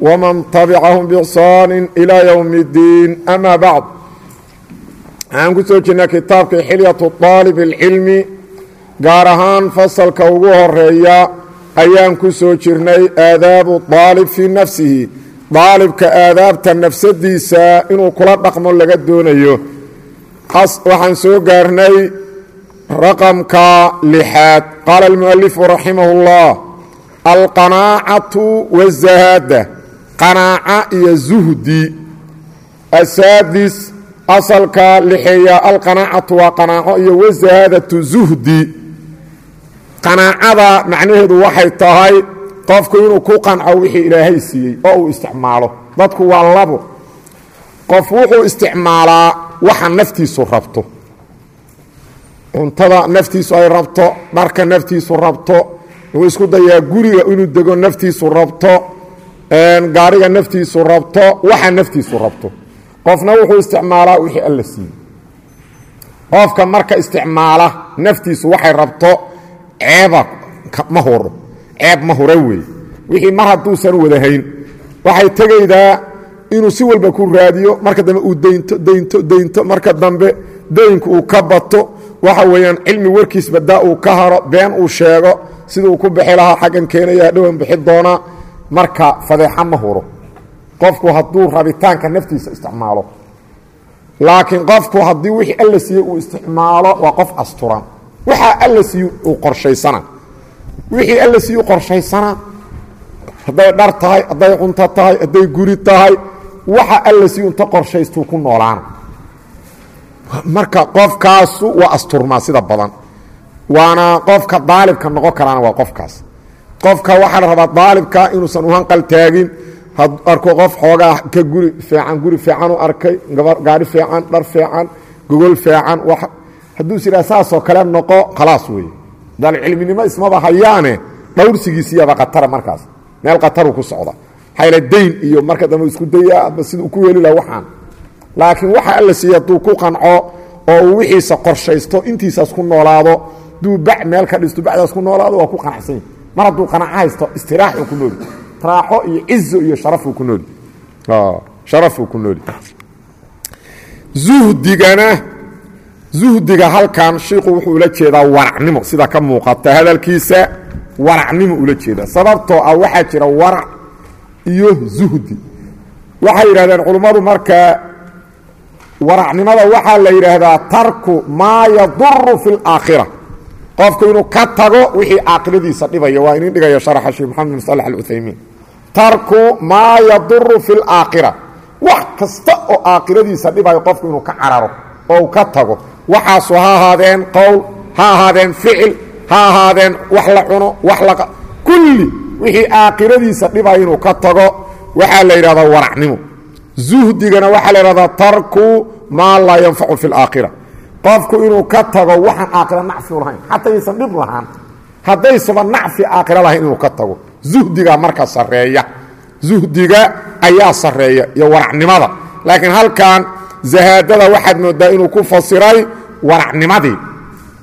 ومن تبعهم بإحsaan إلى يوم الدين أmا bعd waxaan ku soo jirnay kitaabka xilyaة طaalib الcilmi gaar ahaan fasalka ugu horeeya ayaan ku soo jirnay aadaabu طaalib fii nafsihi daalibka aadaabta nafsadiisa inuu kula dhaqmo laga doonayo waxaan soo gaarnay raqamka lixaad qaala اlmualifu raximah اllah alqanaacatu wazahaada qanaaca iyo zuhdi. Asaadis asalka lixeeya alqanaacatu waa qanaaco iyo wazahaadatu zuhdi. Qanaacada macnaheedu waxay tahay qofku inuu ku qanco wixii ilaahay siiyey oo uu isticmaalo. Dadku waa labo. Qof wuxuu isticmaalaa waxa naftiisu rabto. Cuntada naftiisu ay rabto dharka naftiisu rabto wuxuu isku dayaa guriga inuu dego naftiisu rabto gaariga naftiisu rabto waxa naftiisu rabto. Qofna wuxuu isticmaalaa wixii alla siiyey. Qofka marka isticmaala naftiisu waxay rabto ceeba ma huro ceeb ma hura weeye wixii mar hadduusan wadahayn waxay tegaydaa inuu si walba ku raadiyo marka dambe uu daynto daynto daynto marka dambe daynku uu ka bato waxa weeyaan cilmi warkiis badaa uu ka haro been uu sheego siduu ku bixi lahaa xaggan keenaya hadhowan bixi doonaa marka fadeexa ma huro. Qofku hadduu rabitaanka naftiisa isticmaalo. Laakiin qofku haddii wixii alla siiye uu isticmaalo waa qof asturan waxaa alla siiye uu qorshaysana. Wixii alla siiye u qorshaysana hadday dhar tahay hadday cunto tahay hadday guri tahay waxa alla siiye unta qorshaystuu ku noolaana. Marka qofkaasu waa asturmaa sida badan. Waana qofka daalibka noqon karaana waa qofkaas qofka waxaa la rabaa daalibka inuusan uhanqal taagin. Arko qof xoogaa ka guri fiican guri fiican u arkay gaari fiican dhar fiican gogol fiican hadduu is yidhaha saasoo kale noqo khalaas weeye. Daalcilminimo ismaba hayaane dhowrsigiisiyaba khatara markaas. Meel khataruu ku socda. Xayla dayn iyo marka dambe isku daya aba siduu ku heli laha waxaan. Laakiin waxa alla siiya hadduu ku qanco oo uu wixiisa qorshaysto intiisaas ku noolaado hadduu bac meel ka dhisto bacdaas ku noolaado waa ku qanacsanya mar hadduu qanaco haysto istiraaxuu ku nooli. Raaxo iyo cizo iyo sharafuu ku nooli. Sharafuu ku nooli. Zuhdigana zuhdiga halkan shiiku wuxuu ula jeedaa waracnimo. Sida ka muuqata hadalkiisa waracnimo ula jeedaa. Sababtoo ah waxaa jira warac iyo zuhdi. Waxay yidhahdeen culummadu marka waracnimada waxaa la yidhaahdaa tarku maa yaduru fi اlaakhira qofku inuu ka tago wixii aakhiradiisa dhibaya waa inin dhigaya sharaxa sheekh maxamed bin salax alcuthaymiin tarku maa yaduru fi اlaakhira wax kasta oo aakhiradiisa dhibayo qofku inuu ka cararo oo uu ka tago waxaasu ha ahaadeen qowl ha ahaadeen ficil ha ahaadeen wax la cuno wax la kulli wixii aakhiradiisa dhibaya inuu ka tago waxaa la yidhahdaa waracnimo. Zuhdigana waxaa la yidhahdaa tarku maa laa yanfacu fi اlaakhira qofku inuu ka tago waxaan aakhira nacfi u lahayn. Xataa yaysan dhib lahaan haddaysaba nacfi aakhira lahayn inuu ka tago. Zuhdiga marka sarreeya. Zuhdiga ayaa sarreeya iyo waracnimada. Laakiin halkan zahaadada waxaad moodaa inuu ku fasiray waracnimadii.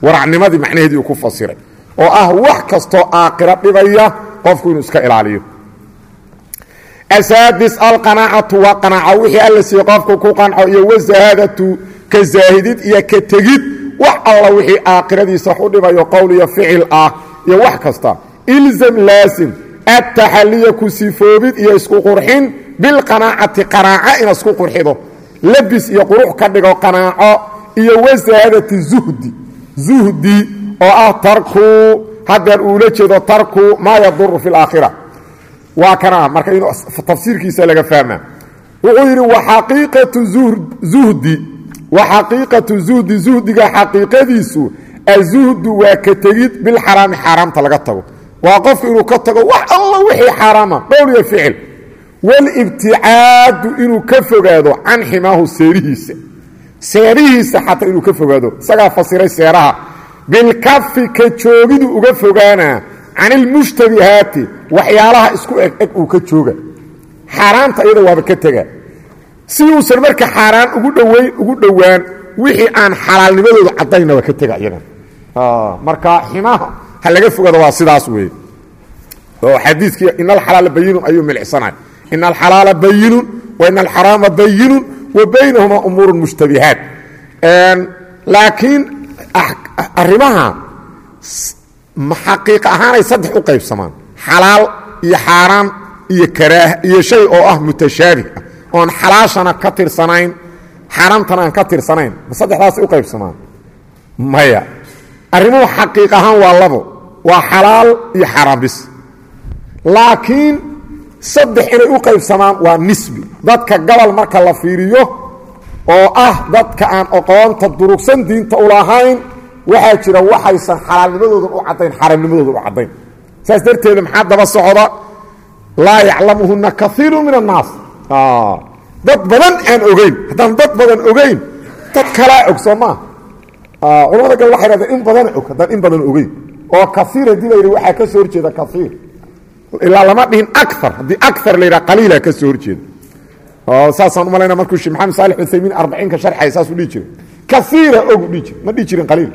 Waracnimadii macnaheedii uu ku fasiray. Oo ah wax kastoo aakhiro dhibaya qofku inuu iska ilaaliyo. Asaadis alqanaacatu waa qanaaco. Wixii alla siiye qofku ku qanco iyo wazahaadatu ka zaahidid iyo ka tegid wax alla wixii aakhiradiisa wax u dhibayo qowl iyo ficil ah iyo wax kasta. Ilzam laasim attaxaliya ku sifoobid iyo isku qurxin bilqanaacati qanaaco ina isku qurxido. Labis iyo qurux ka dhigo qanaaco iyo wasahaadati zuhdi zuhdi oo ah tarku. Hadeer uula jeedo tarku maa yaduru fi اlaakhira waa kana marka in tafsiirkiisa laga fahma wuxuu yidhi waxaqiiqatu zuhdi waxaqiiqatu zuhdi zuhdiga xaqiiqadiisu azuhdu waa ka tegid bilxaraami xaaraamta laga tago. Waa qofku inuu ka tago wax alla wixii xaaraama qowl iyo ficil. Walibticaadu inuu ka fogaado can ximaahu seerihiisa. Seerihiisa xataa inuu ka fogaado. Isagaa fasiray seeraha. Bilkafi ka joogidu uga fogaanaa can waxyaalaha isku eg uu ka jooga. Xaaraanta iyada waaba ka tega si uusan marka xaaraan ugu dhowayn ugu dhowaan wixii aan xalaalnimadooda caddaynna waa ka tega iyadan marka ximaha ha laga fogaado waa sidaas weeye oo xadiikii in alxalaala bayinun ayuu milicsanaay in alxalaala bayinun wa in alxaraama bayinun wa baynahumaa umuuru mushtabihaat. Laakiin arrimaha xaqiiq ahaanay saddex u qaybsamaan. Xalaal iyo xaaraan iyo karaah iyo shay oo ah mutashaabih ah oon xalaashana ka tirsanayn xaaraamtana aan ka tirsanayn ma saddexdaasay u qaybsamaan? Maya arrimuhu xaqiiq ahaan waa labo waa xalaal iyo xaaraan bis laakiin saddex inay u qaybsamaan waa nisbi. Dadka gobol marka la fiiriyo oo ah dadka aan aqoonta durugsan diinta u lahayn waxaa jira waxaysan xalaalnimadoodan u caddayn xaaraamnimadoodan u caddayn. Saas darteeda maxaa daba socda? Laa yaclamuhuna kaiiru min annaas dad badan aan ogeyn. Haddaan dad badan ogeyn dad kalaa og soo maa culamada gal waxay hahdeen in badana og haddaan in badan ogeyn. Oo kaiir haddii la yidhi waxaa ka soo horjeeda kaiir ilaa lama dhihin aar haddii aar la yidhaha qaliila ka soo horjeeda saasaan umalayna markuu shee maxamed saalix uthaymiin arbaciinka sharxay saasuu dhihi jiray. Kaiira ogu dhihi jir ma dhihi jirin qaliil.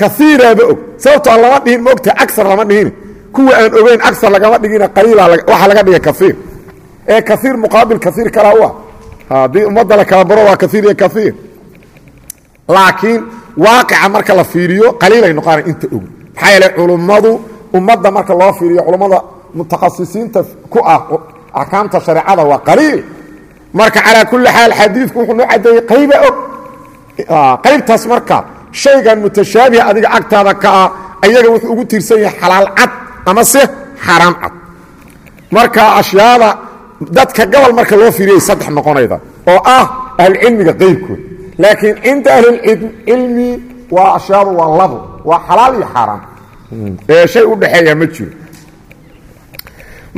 Kaiiraaba og. Sababtoo lama dhihin maogta aar lama dhihin kuwa aan ogeyn aar lagama dhigina qaliila waxaa laga dhigay kaiir ee kaiir muqaabil kaiir kalaa u ah haddii ummadda la kala baro waa kaiir iyo kaiir laakiin waaqica marka la fiiriyo qaliilay noqona inta og maxaa yeele culummadu ummadda marka loo fiiriyo culummada mutakhasisiinta ku ah axkaamta shareecada waa qaliil. Marka calaa kulli xaal xadiidku wuxuu noo caddeeyey qayba og. Qaybtaas marka shaygan mutashaabiha adiga agtaada ka ah ayaga wuxuu ugu tiirsan yahay xalaal cad ama se xaaraam cad. Marka ashyaada dadka gobol marka loo fiiriyay saddex noqonayda oo ah ahlucilmiga qaybkood. Laakiin cinda ahlilcilmi waa ashyaadu waa labo waa xalaal iyo xaaraam. Ee shay u dhaxeeya ma jiro.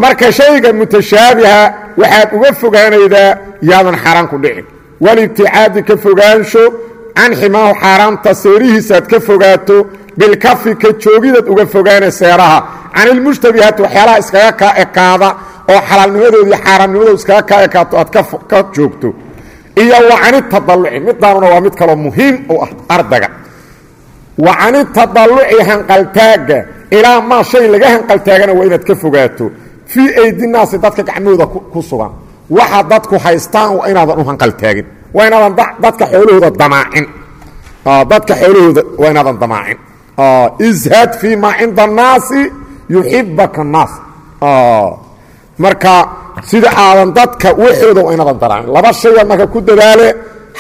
Marka shayga mutashaabiha waxaad uga fogaanaydaa yaadan xaaraan ku dhicin. Walibticaadi ka fogaansho can ximaahu xaaraamta seerihiisaad ka fogaato bilkafi ka joogidaad uga fogaana seeraha can ilmushtabihaati waxyaalaha iskaga kaa ekaada oo xalaalnimadooda iyo xaaraamnimadooda iskaga kaa ekaato aad ka joogto iyo wa canitadaluci midaanuna waa mid kaloo muhiim u ah ardaga wa canitadaluci hanqaltaagga ilaa maa shay laga hanqaltaagana waa inaad ka fogaato fii aydinaasi dadka gacmahooda ku sugan waxa dadku haystaan waa inaadan u hanqaltaagin waa inaadan dadka xoolahooda damaacin dadka xoolahooda waa inaadan damaacin ishad fii maa cinda annaasi yuxibaka annaas marka sida aadan dadka waxooda waa inaadan damaacin laba shaya marka ku dadaale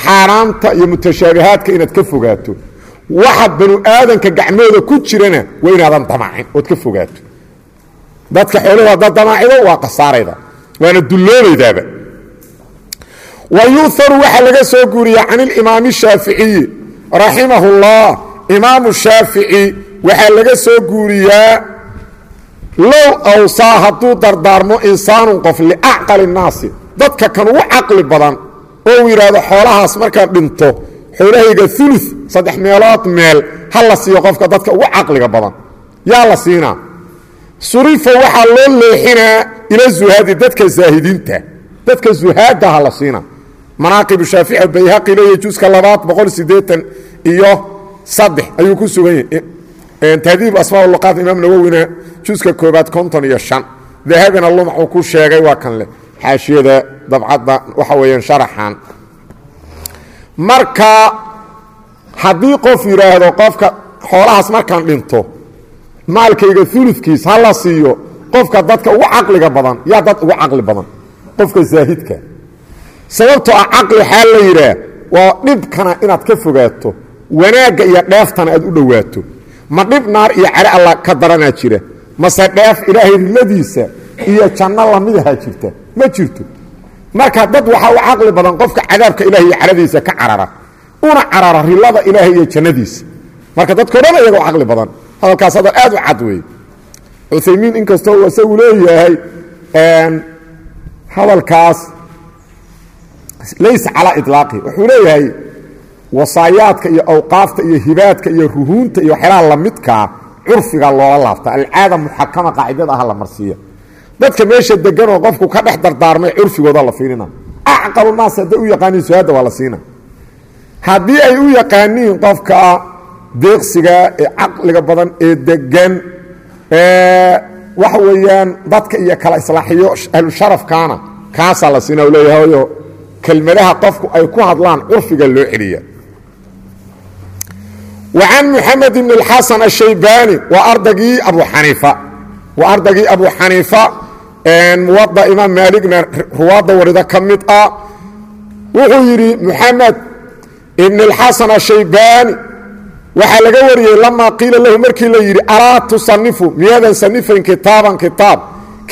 xaaraamta iyo mutashaabihaadka inaad ka fogaato waxa banu aadanka gacmahooda ku jirana waa inaadan damaacin ood ka fogaato dadka xooluhu haddaad damaacido waa khasaarayda waana dulloobaydaaba wa yuharu waxaa laga soo guuriya can ilimaami shaaficiyi raximahu imaamu shaafici waxaa laga soo guuriyaa low awsaa hadduu dardaarmo insaanun qof liacqali الnaasi dadka kan ugu caqli badan oo uu yidhaahdo xoolahaas markaad dhinto xoolahayga ulu saddex meelood meel ha la siiyo qofka dadka ugu caqliga badan. Yaa la siinaa. Surifa waxaa loo leexinaa ila zuhaadi dadka zaahidiinta. Dadka zuhaadaha la siina manaaqibu shaafici bayhaqi leeya iyo saddex ayuu ku sugan yahay. Tahdiib asmaa luqaat imaam nawowina juska koobaad konton iyo shan. Dahabina lumxuu ku sheegay waa kan leh. Xaashiyada dabcadda waxa weeyaan sharaxan. Marka haddii qof yidhaahdo qofka xoolahaas markaan dhinto maalkayga uludkiis ha la siiyo qofka dadka ugu caqliga badan yaa dad ugu caqli badan qofka zaahidka. Sababtoo ah caqli waxaa la yidhaah waa dhibkana inaad ka fogaato wanaagga iyo dheeftana aad u dhowaato. Ma dhib naar iyo cere alla ka daranaa jira. Mase dheef ilaahay riladiisa iyo janno lamidaha jirta. Ma jirto. Marka dad waxaa u caqli badan qofka cadaabka ilaah iyo caradiisa ka carara. Una carara rilada ilaahay iyo jannadiisa. Marka dadko dhan iyaga u caqli badan. Hadalkaas hadal aad u cad weeye cuthaymiin inkastoo isagu leeyahay hadalkaas laysa calaa iطlaaqi wuxuu leeyahay wasaayaadka iyo awqaafta iyo hibaadka iyo ruhuunta iyo waxyaalaha lamidkaa curfiga loola laabta. Alcaada muxakama qaacidada ah la marsiiya dadka meesha deganoo qofku ka dhex dardaarmay curfigooda la fiirina. Acqalu naas hadday u yaqaaniin su'aadda waa la siina haddii ay u yaqaaniin qofka deeqsiga ee caqliga badan ee degan waxa weeyaan dadka iyo kala islaaxiyo ahlusharafkaana kaasaa la siina leeyahayo kelmadaha qofku ay ku hadlaan curfiga loo celiya وعن محمد بن الحسن الشhيباني waa ardagii abu xaniifa waa ardagii abu xaniifa muwada imaam maaligna ruwaadda warida ka mid ah wuxuu yidhi محamed ibn الxaسن الشhaybani waxaa laga wariyey lamaa qiila lahu markii la yidhi alaa tusanifu miyaadan sanifayn kitaaban kitaab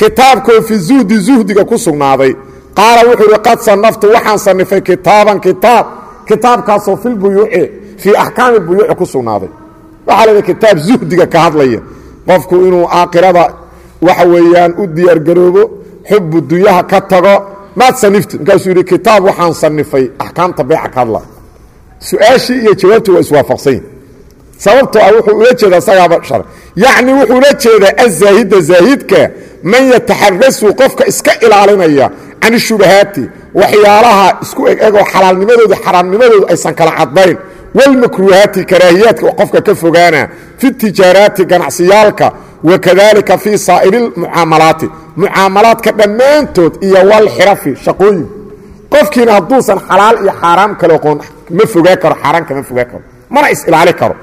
kitaabkoo fi zuhdi zuhdiga ku sugnaaday qaala wuxuu ihi qad sanaftu waxaan sanifay kitaaban kitaab kitaabkaasoo filbuyuuci fii axkaami buyuuci ku sugnaaday. Waxaa la kitaab zuhdiga ka hadlaya. Qofku inuu aakhirada waxa weeyaan u diyaargaroobo xubu dunyaha ka tago maad sanifti markaasuu yidhi kitaab waxaan sanifay axkaamta beeca ka hadla su'aashii iyo jawaabtii waa iswaafaqsanyi sababtoo ah wuxuu ula jeedaa isagaaba shar yacni wuxuu ula jeedaa azaahida zaahidka man yataxarasu qofka iska ilaalinaya can shubahaati waxyaalaha isku eg egoo xalaalnimadooda xaraamnimadooda aysan kala cadayn wاlmakruuhaati karaahiyaadka qofka ka fogaana fi tijaaraati ganacsiyaalka wakadalika fii saa'iri اmucaamalaati mucaamalaadka dhammaantood iyo walxirafi shaqooyin qofkiina hadduusan xalaal iyo xaaraam kale oqoon ma fogaa karo xaaraan kama fogaa karo mana is-ilaali karo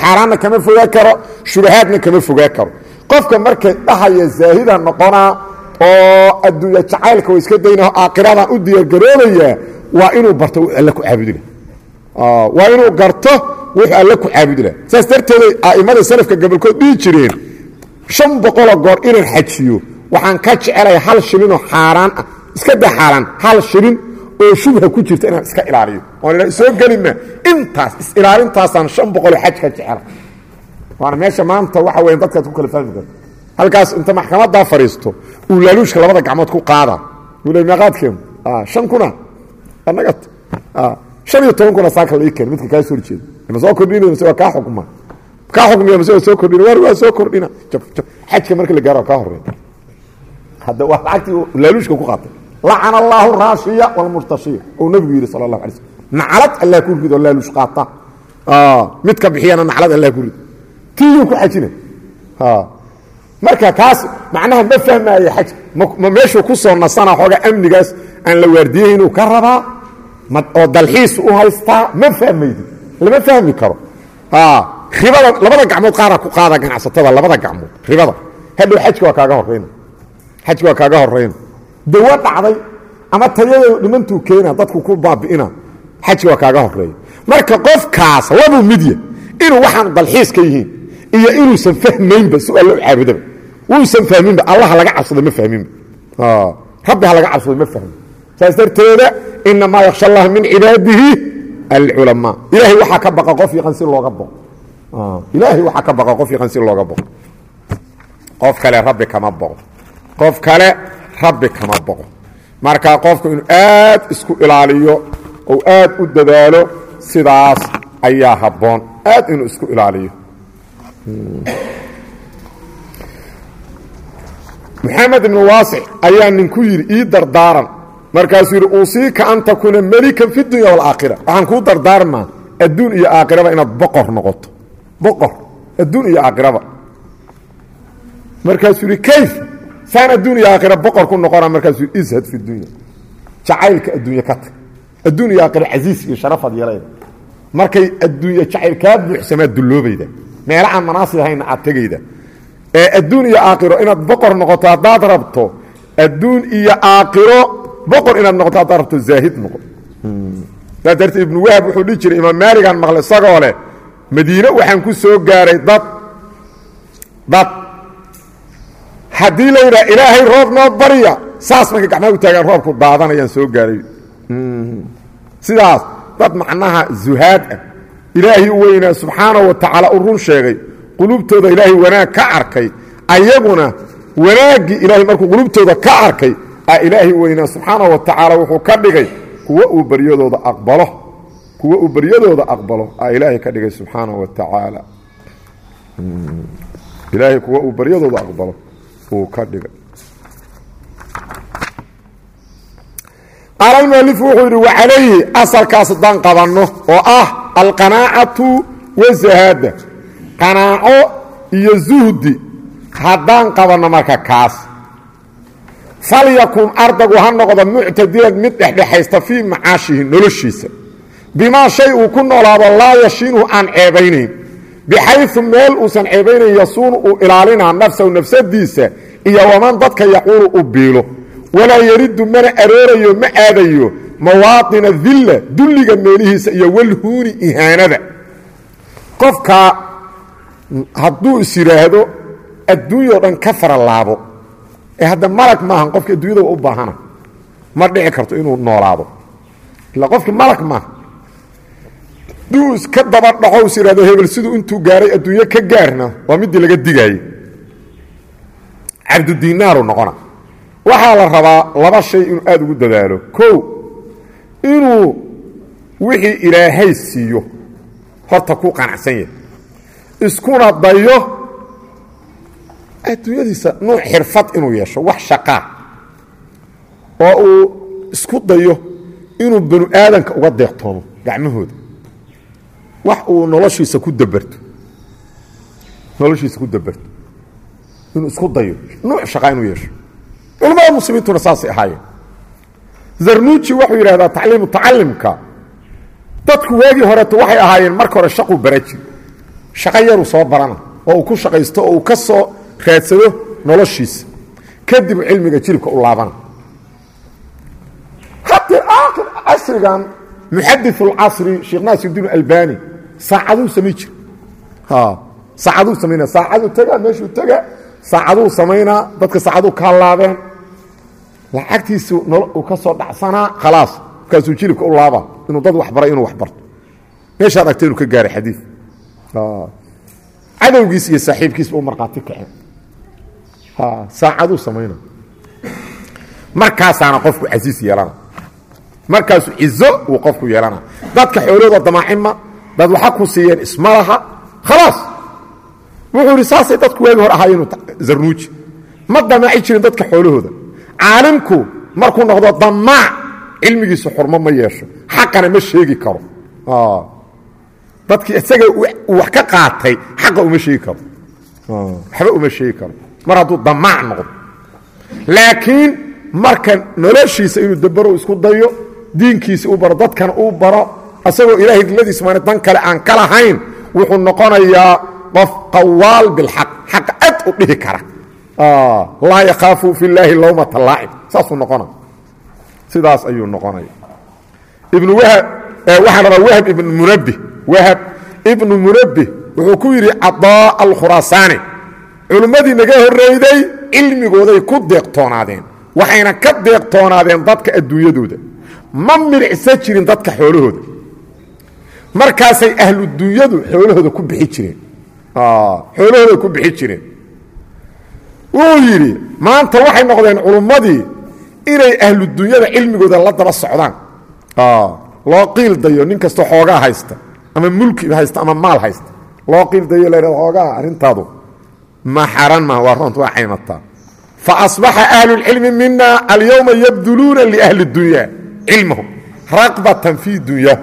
xaaraanna kama fogaa karo shubahaadna kama fogaa karo qofka markay dhahaya zaahida noqonaa oo adduunya jacaylka wa iska daynaho aakhiradan u diyaargaroobaya waa inuu barto wuu alle ku caabudi lah waa inuu garto wuxuu alle ku caabudi lah saas darteeday a'immada salafka gobolkood dhihi jireen shan boqoloo goor inaan xajiyo waxaan ka jecelaya hal shilinoo xaaraan ah. Iska da xaaraan hal shilin oo shubha ku jirta inaan iska ilaaliyo. Oon soo gelima intaas is-ilaalintaasaan shan boqoloo xaj ka jecela waana meesha maanta waxa weya dadkaad ku kala fahmi karto. Halkaas inta maxkamaddaa fadhiisto uu laaluushka labada gacmood ku qaada. Uu le meeqaadkeenu? Shan kuna. Annagat shan iyo toban kuna saaka la keen midka kaa soo horjeeda. Ma soo kordhina mase waa kaa xukma kaa xukmiya mase waa soo kordhina war waa soo kordhina? Xajka marka la gaaro waa kaa horreeya hadda waa lacagtii laaluushka ku qaatay. Lacana allaahu raashiya walmurtashiya ou nabigu yidhi sala allahu alay slm naclad allah ku rido laaluush qaata. Midka bixiyana naclad allah ku rido tiyuu ku xajina marka kaas macnaha ma fahmaayo xaj. Ma meeshuu ku soo nasana xooga amnigaas aan la waardiyey inuu ka rabaa oo dalxiis u haystaa ma fahmaydi. Lama fahmi karo. Ribada labada gacmood qaara ku qaada ganacsatada labada gacmood ribada. Hadhow xajka waa kaaga horayna xajka waa kaaga horayna dawo dhacday ama tayadeedu dhimantuu keena dadku ku baabi'ina xajka waa kaaga horreeya marka qofkaas labuu midya inuu waxaan dalxiis ka yihiin iyo inuusan fahmaynba si alla u caabudaba wuusan fahminba allaha laga cabsado ma fahminba. Rabbi ha laga cabsado ma fahmin saas darteeda inamaa yaksha allaha min cibaadihi alculamaa. Ilaahay waxaa ka baqa qof yaqan si looga boqo ilaahay waxaa ka baqa qof yaqan si looga boqo qof kale rabbi kama boqo qof kale rabbi kama boqo marka qofku inuu aad isku ilaaliyo ou aad u dadaalo sidaas ayaa habboon. Aad inuu isku ilaaliyo. Maxamed ibnu waasic ayaa ninku yidhi ii dardaaran markaasuu yidhi uusiika an takuuna melikan fi dunya waalaakhira waxaan kuu dardaarmaa adduun iyo aakhiraba inaad boqor noqoto. Boqor adduun iyo aakhiraba. Markaasuu yidhi kayf saan adduun iyo aakhira boqor ku noqona markaasuu yidhi ishad fi dunya. Jacaylka adduunye ka tag. Adduun iyo aakhira casiis iyo sharafaad yeelayda markay adduunye jacayl kaa buuxsamaad dulloobayda. Meela aan manaasib ahayna aad tegayda. Ee adduun iyo aakhiro inaad boqor noqoto haddaad rabto adduun iyo aakhiro boqor inaad noqoto haddaad rabto zaahid noqo saa darteed ibnu wahab wuxuu dhihi jiray imaam maaligaan maqlay isagoo leh madiine waxaan ku soo gaaray dad dad. Haddii la yidhaha ilaahay roob noo barya saas markay gacmaha u taagaan roobku daadanayaan soo gaaray. Sidaas dad macnaha zuhaad ah. Ilaahay u weynaa subxaanahu wa u run sheegay qulubtooda ilaahay wanaag ka arkay ayaguna wanaaggii ilaahay markuu qulubtooda ka arkay a ilaahay weynaa subxaana wa tacaala wuxuu ka dhigay kuwa uu baryadooda aqbalo kuwa uu baryadooda aqbalo. A ilaahay ka dhigay subxaana wa tacaala. Ilaahay kuwa uu baryadooda aqbalo uu ka dhigay. Qaala almualifu wuxuu yidhi wacalayhi asalkaas haddaan qabanno oo ah alqanaacatu wazahaada qanaaco iyo zuhdi. Haddaan qabanno marka kaas falyakun ardagu ha noqdo muctadilan mid dhexdhexaysta fii macaashihi noloshiisa bimaa shay uu ku noolaado laa yashiinhu aan ceebaynayn bixayu meel uusan ceebaynayn yasuunu uu ilaalinaa nafsahu nafsadiisa iyo waman dadka yaquulu u biilo walaa yaridu mana aroorayo ma aadayo mawaaطina dilla dulliga meelihiisa iyo walhuuni ihaanada qofka hadduu is yidhaahdo adduunyao dhan ka fara laabo ee hadda malag maahan qofki adduunyada u baahana ma dhici karto inuu noolaado. Ila qofki malag maaha hadduu iska daba dhaco is yidhahdo hebel siduu intuu gaaray adduunyo ka gaarna waa midii laga digaayey cabdudinaaru noqona. Waxaa la rabaa laba shay inuu aada ugu dadaalo. Kow inuu wixii ilaahay siiyo horta ku qanacsan yahay. Iskuna dayo adduunyadiisa nuuc xirfad inuu yeesho wax shaqaa oo uu isku dayo inuu banu aadanka uga deeqtoomo gacmahooda. Wax uu noloshiisa ku dabarto. Noloshiisa ku dabarto. Inuu isku dayo. Nuuc shaqaa inuu yeesho. Culamada muslimiintuna saasay ahaayeen. Zarnuuji wuxuu yidhahdaa tacliimu tacalimka dadku waagii horeeto waxay ahaayeen marka hore shaquu bara jir. Shaqo yaruu soo barana. Oo uu ku shaqaysto oo uu ka soo raadsado noloshiisa kadib cilmiga jiribka u laabana casrigan muxadith اlcasri sheekh naasirudiin albani saacaduu samay jir. Saacaduu samaynaa saacaduu tagaa meeshuu tagaa saacaduu samaynaa dadka saacaduu ka laabeen. Lacagtiisu uu ka soo dhacsanaa khalaas markaasuu jiribka u laabaa inuu dad waxbaray inuu waxbarto meeshaad argta inuu ka gaaray xadii cadowgiis iyo saaxiibkiisba u markhaati kaceen saacaduu samayna markaasaana qofku casiis yeelana. Markaasu cizo uu qofku yeelana. Dadka xoolahooda damaacima dad waxa ku siiyeen isma laha khalaas. Wuxuu idhi saasay dadku waagi hor ahaayeen zarnuuji. Ma damaaci jirin dadka xoolahooda. Caalimku markuu noqdo damaac cilmigiisu xurmo ma yeesho. Xaqana ma sheegi karo. Dadkii isaga uu wax ka qaatay xaqa uma sheegi karo. Waxba uma sheegi karo mar hadduu damaac noqdo. Laakiin marka noloshiisa inuu dabaro isku dayo diinkiisa u baro dadkana uu baro asagoo ilaahay diladiisa maan dan kale aan ka lahayn wuxuu noqonayaa qof qawaal bilxaq xaqa ad u dhihi kara. Laa yakhaafu fi llaahi lowmata laacib saasuu noqona sidaas ayuu noqonaya ibnu wahab waxaan rabaa wahab ibnu munabbih wahab ibnu munabbih wuxuu ku yidhi cadaa alkhuraasaani culimmadii naga horreyday cilmigooday ku deeqtoonaadeen. Waxayna ka deeqtoonaadeen dadka adduunyadooda. Ma midhicsan jirin dadka xoolahooda. Markaasay ahludunyadu xoolahooda ku bixi jireen. Xoolahooda ku bixi jireen. Wuu yidhi maanta waxay noqdeen culummadii inay ahludunyada cilmigooda la daba socdaan. Loo qiil dayo nin kastoo xoogaa haysta ama mulki haysta ama maal haysta. Loo qiil dayo la ydhahdo xoogaa arrintaadu ma xaran maha waa roont waa caymataa fa asbaxa ahlu اlcilmi mina alyowma yabduluuna liahli اdunya cilmahum raqbatan fii dunya.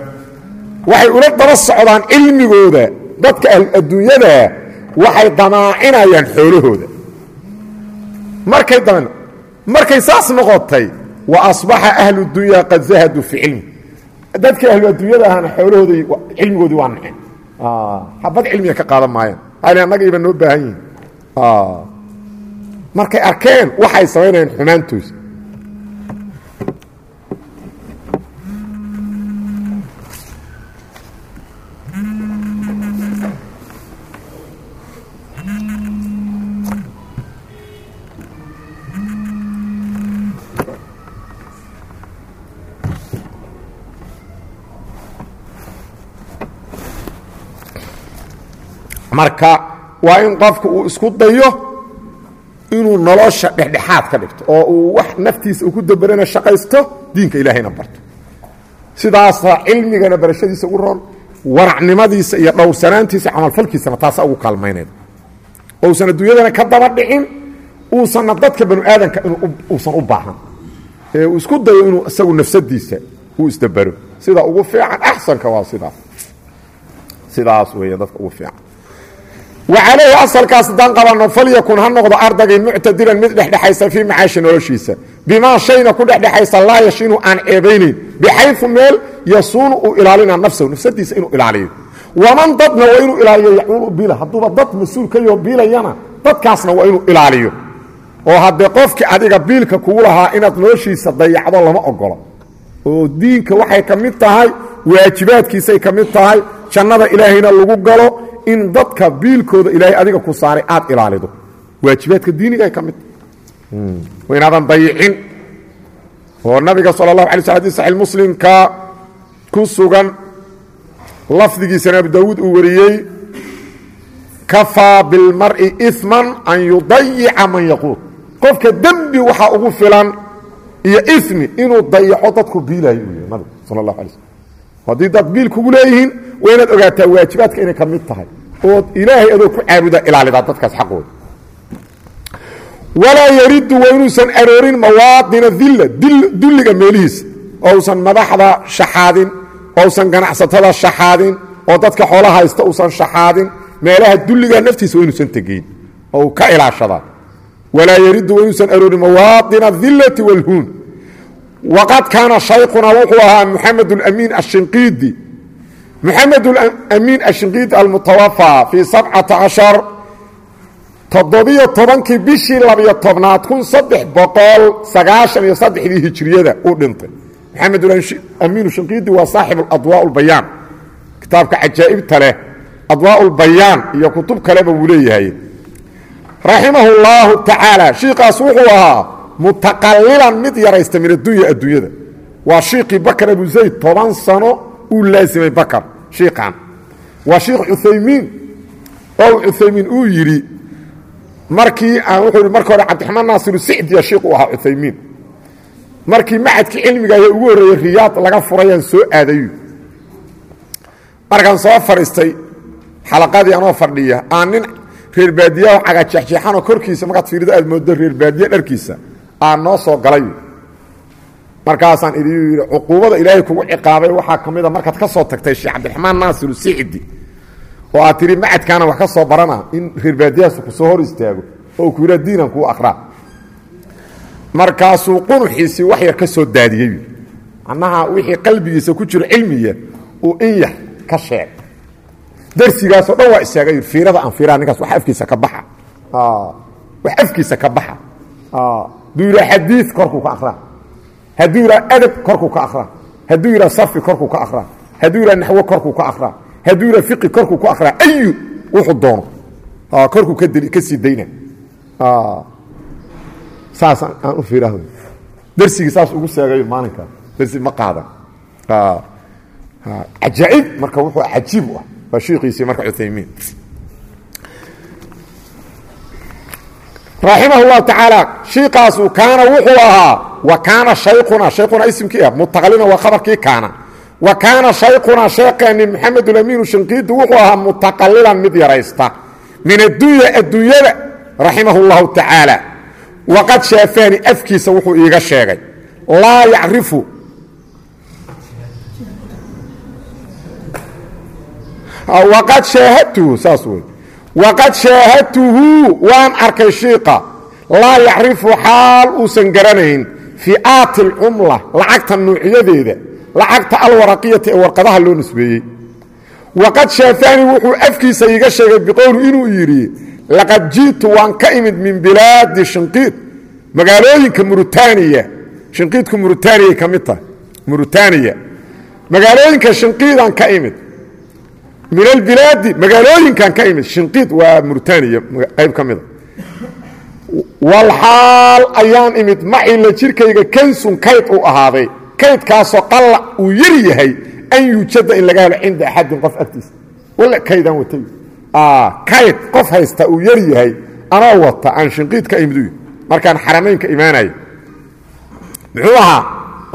Waxay ula daba socdaan cilmigooda dadka adduunyada waxay damaacinayaan xoolahooda. Markay markay saas noqotay wa asbaxa ahlu dunya qad zahaduu fi cilmi. Dadka ahlu adduunyada ahna xoolahooda cilmigoodii waa naceen. Habad cilmiga ka qaadan maayaan hali annagayba noo baahan yihiin markay arkeen waxay samaynayaan xumaantoosa marka waa in qofku uu isku dayo inuu nolosha dhexdhexaad ka dhigto oo uu wax naftiisa uu ku daberana shaqaysto diinka ilaahayna barto. Sidaasa cilmigana barashadiisa ugu roon waracnimadiisa iyo dhowrsanaantiisa camalfalkiisana taasa ugu kaalmaynayda ousan adduunyadana ka daba dhicin uusanna dadka banu aadanka uusan u baahan. Ee uu isku dayo inuu isagu nafsadiisa uu isdabero sida ugu fiican axsanka waa sidaas sidaas weeye dadka ugu fiican wacalayhi asalkaas haddaan qabanno falyakun ha noqdo ardaygii muctadilan mid dhexdhexaysa fii macaashi noloshiisa bimaa shayna ku dhexdhexaysa laa yashinu aan ceebaynayn bixayu meel yasuunu uu ilaalina nafsahu nafsadiisa inuu ilaaliyo waman dadna waa inuu ilaaliyo yacuulu bila hadduuba dad mas'uul ka yaho biilayana dadkaasna waa inuu ilaaliyo oo haddee qofkii adiga biilka kugu lahaa inaad noloshiisa dayacdo lama ogolo oo diinka waxay ka mid tahay waajibaadkiisay ka mid tahay jannada ilaahayna lagu galo in dadka biilkooda ilaahay adiga ku saaray aad ilaalido. Waajibaadka diiniga ay ka mid tahay. Inaadan dayicin oo nabiga sal اlahu alay sl haddii saxi muslimka ku sugan lafdigiisana abu dawuud uu wariyey kafaa bilmari iman an yudayica man yaquud qofka dembi waxaa ugu filan iyo imi inuu dayaco dadku biilayo uu yih nabigu sal اlahu alay slm haddii dad biil kugu leeyihiin waa inaad ogaataa waajibaadka inay ka mid tahay ood ilaahay adoo ku caabuda ilaalidaa dadkaas xaqooda walaa yaridu waa aroorin mawaadina dilla dulliga meelihiisa ousan madaxda shaxaadin ousan ganacsatada shaxaadin oo dadka xoolaha haysta uusan shaxaadin meelaha dulliga naftiisa waa inuusan tegayn oo uu ka ilaashadaa walaa yaridu waa aroorin mawaadina adillati wاlhuun waqad kaana shaykhuna wuxuu ahaa muxamed اlamiin mxamed aamiin ashinqiiti almutawafaa fii sabcata cashar toddobiyo tobankii bishii labiyo tobnaad kun saddex boqol sagaashan iyo saddexdii hijiriyada uu dhintay. Maxamed amiin shinqiiti waa saaxibu adwaa lbayaan kitaabka cajaa'ibta leh adwaa lbayaan iyo kutub kaleba wuu leeyahay. Raximahu اllaahu tacaala shiikaas wuxuu ahaa mutaqalilan mid yaraysta min addunya adduunyada. Waa shiiqii bakar abu zayd toban sano uu laasimay bakr shiikan waa shiikh cuthaymiin oo cuthaymiin uu yidhi markii aan wuxuu hi marka hore cabdiraxmaan naasiru sicdiya shiikh u ahaa cuthaymiin markii macadkii cilmiga ahee ugu horreeyey riyaad laga furayaan soo aadayu markaan soo fadhiistay xalaqadii anoo fadhiya aan nin reer baadiyaho cagajexjeexanoo korkiisa markaad fiirido aad moodo reer baadiye dharkiisa aan noo soo galay markaasaan idhi yidhi cuquubada ilaahay kugu ciqaabay waxaa ka mida markaad ka soo tagtay sheekh cabdiraxmaan naasiru sicdi oo aad tidhi macadkaana wax ka soo barana in reer baadiyahaasu ku soo hor istaago oo ku yidhaa diinan kuu akraa markaasuu qunuxiisii wax yar ka soo daadiyey. Macnaha wixii qalbigiisa ku jiro cilmiya uu in yar ka sheeg. Darsigaasoo dhan waa istaaga yidhi fiirada aan fiiraha ninkaas wax afkiisa ka baxa. Wax afkiisa ka baxa. Hadduu yidhaha xadiid korkuu ka akraa hadduu yidhaha adab korkuu ka akraa hadduu yidhaha sarfi korkuu ka akraa hadduu yidhaha naxwo korkuu ka akraa hadduu yidhaha fiqi korkuu ka akraa ayu wuxuu doono. Korkuu ka sii dayna. Saas aan u fiiraha darsigii saas ugu seegayo maalinkaas darsi ma qaadan. Cajaa'ib marka wuxuu cajiib u ah. Waa shiikiisii marka cuthaymiin raximah اllahu tacaala shiikaasu kaana wuxuu ahaa wa kaana shaykuna shaykuna isimkii ah mutaqalina waa khabarkii kaana. Wa kaana shaykuna sheekeeni maxamed ulamiinu shinqiidi wuxuu ahaa mutaqalilan mid yaraysta. Min addunya adduunyada raximah اllahu tacaala waqad shaafaani afkiisa wuxuu iiga sheegay. Laa yacrifu waqad shaahadtuhu waan arkay shiiqa laa yacrifu xaal uusan garanayn fi'aati alcumla lacagta nuucyadeeda lacagta alwaraqiyati ee warqadaha loo nisbeeyey waqad shaafaani wuxuu afkiisa iiga sheegay biqowli inuu yidhi laqad ji'tu waan ka imid min bilaadi shinqiid magaalooyinka murutaniya shinqiidku murutaniya ka mid tahay murutaniya magaalooyinka shinqiidaan ka imid min albilaadi magaalooyinkan ka imid. Shinqiid waa murutaniya qayb ka mida walxaal ayaan imid macila jirkayga kansun kayd uu ahaaday. Kaydkaasoo qalla uu yar yahay an yuujada in laga helo cinda axadin qof agtiisa. Walla kaydaan watay. Kayd qof haysta uu yar yahay anoo wata aan shinqiid ka imid markaan xaramaynka imaanaya muxuu ahaa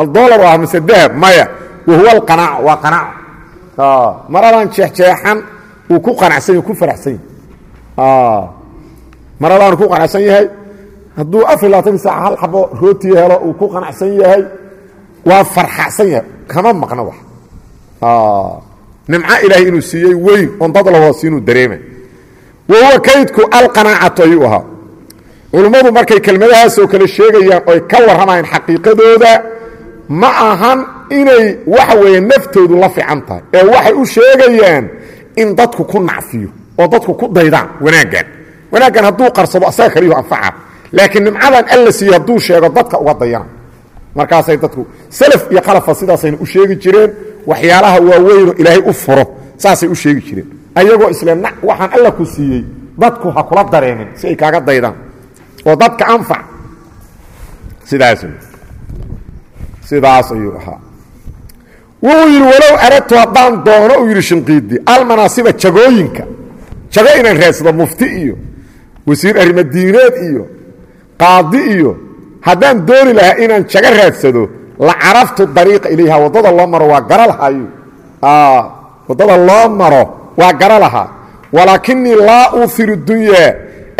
aldolar ah mise dahab maya wahuwa alqanaaco waa qanaaco maradaan jeexjeexan uu ku qanacsan ku faraxsan yahay. Maradaan ku qanacsan yahay. Hadduu afar labaatan saac hal xabo rootii helo uu ku qanacsan yahay waa farxacsan yahay. Kama maqna wax. Nimco ilaahay inuu siiyey weyn oon dad lahoos inuu dareemay. Wahuwa kaydku alqanaacatu ayuu ahaa. Culummadu markay kelmadahaasoo kale sheegayaan oy ka warramayaan xaqiiqadooda ma ahan inay waxa weeye naftoodu la fiican tahay ee waxay u sheegayaan in dadku ku nacfiyo oo dadku ku daydaan wanaaggan. Wanaaggan hadduu qarsado asaga kaliyu anfaca laakiin nimcadan alla siiye hadduu sheego dadka uga dayana. Markaasay dadku salaf iyo khalafa sidaasayna u sheegi jireen waxyaalaha waaweynoo ilaahay u furo saasay u sheegi jireen. Ayagoo isle waxaan alla ku siiyey dadku ha kula dareemin si ay kaaga daydaan. Oo dadka anfac. Sidaas sidaas ayuu ahaa. Wuxuu yidhi walow aradtu haddaan doono uu yidhi shinqiidi almanaasiba jagooyinka jago inaan raadsado mufti iyo wasiir arrimadiineed iyo qaadi iyo haddaan dooni lahaa inaan jago raadsado la caraftu dariiqa ilayha waddada loo maro waa gara lahayu waddada loo maro waa gara lahaa walaakinii laa uuhiru dunyaa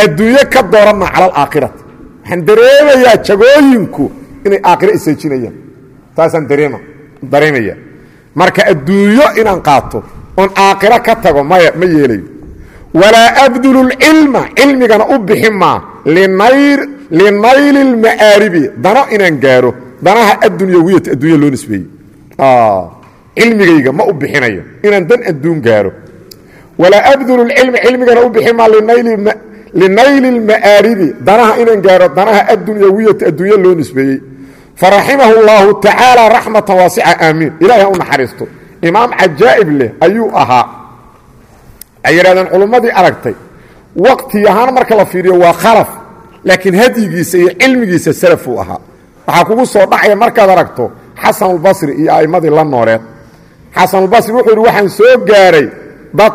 adduunye ka dooranma cala alaakhirati waxaan dareemayaa jagooyinku inay aakhiro iseejinayaan taasaan dareema dareemaya. Marka adduunyo inaan qaato oon aakhiro ka tago maya ma yeelayo. Walaa abdulu lcilma cilmigana u bixi maa linayli lma'aaribi dano inaan gaaro. Danaha addunyawiyati addunya loo nisbeeyey. Cilmigayga ma u bixinayo inaan dan adduun gaaro. Walaa abdulu lcilma cilmigana u bixi maa linayli lma'aaribi danaha inaan gaaro. Danaha addunyawiyati addunya loo nisbeeyey faraximahu اllahu tacaala raxmatan waasica aamiin ilahay ha u naxariisto. Imaam cajaa'ib leh ayuu ahaa. Ay yidhahdeen culummadii aragtay. Waqti ahaan marka la fiiriyo waa khalaf laakiin hadyigiisa iyo cilmigiisa salafuu ahaa. Waxaa kugu soo dhacaya markaad aragto xasanulbasri iyo a'immadii la nooleed xasanulbasri wuxuu yidhi waxaan soo gaaray dad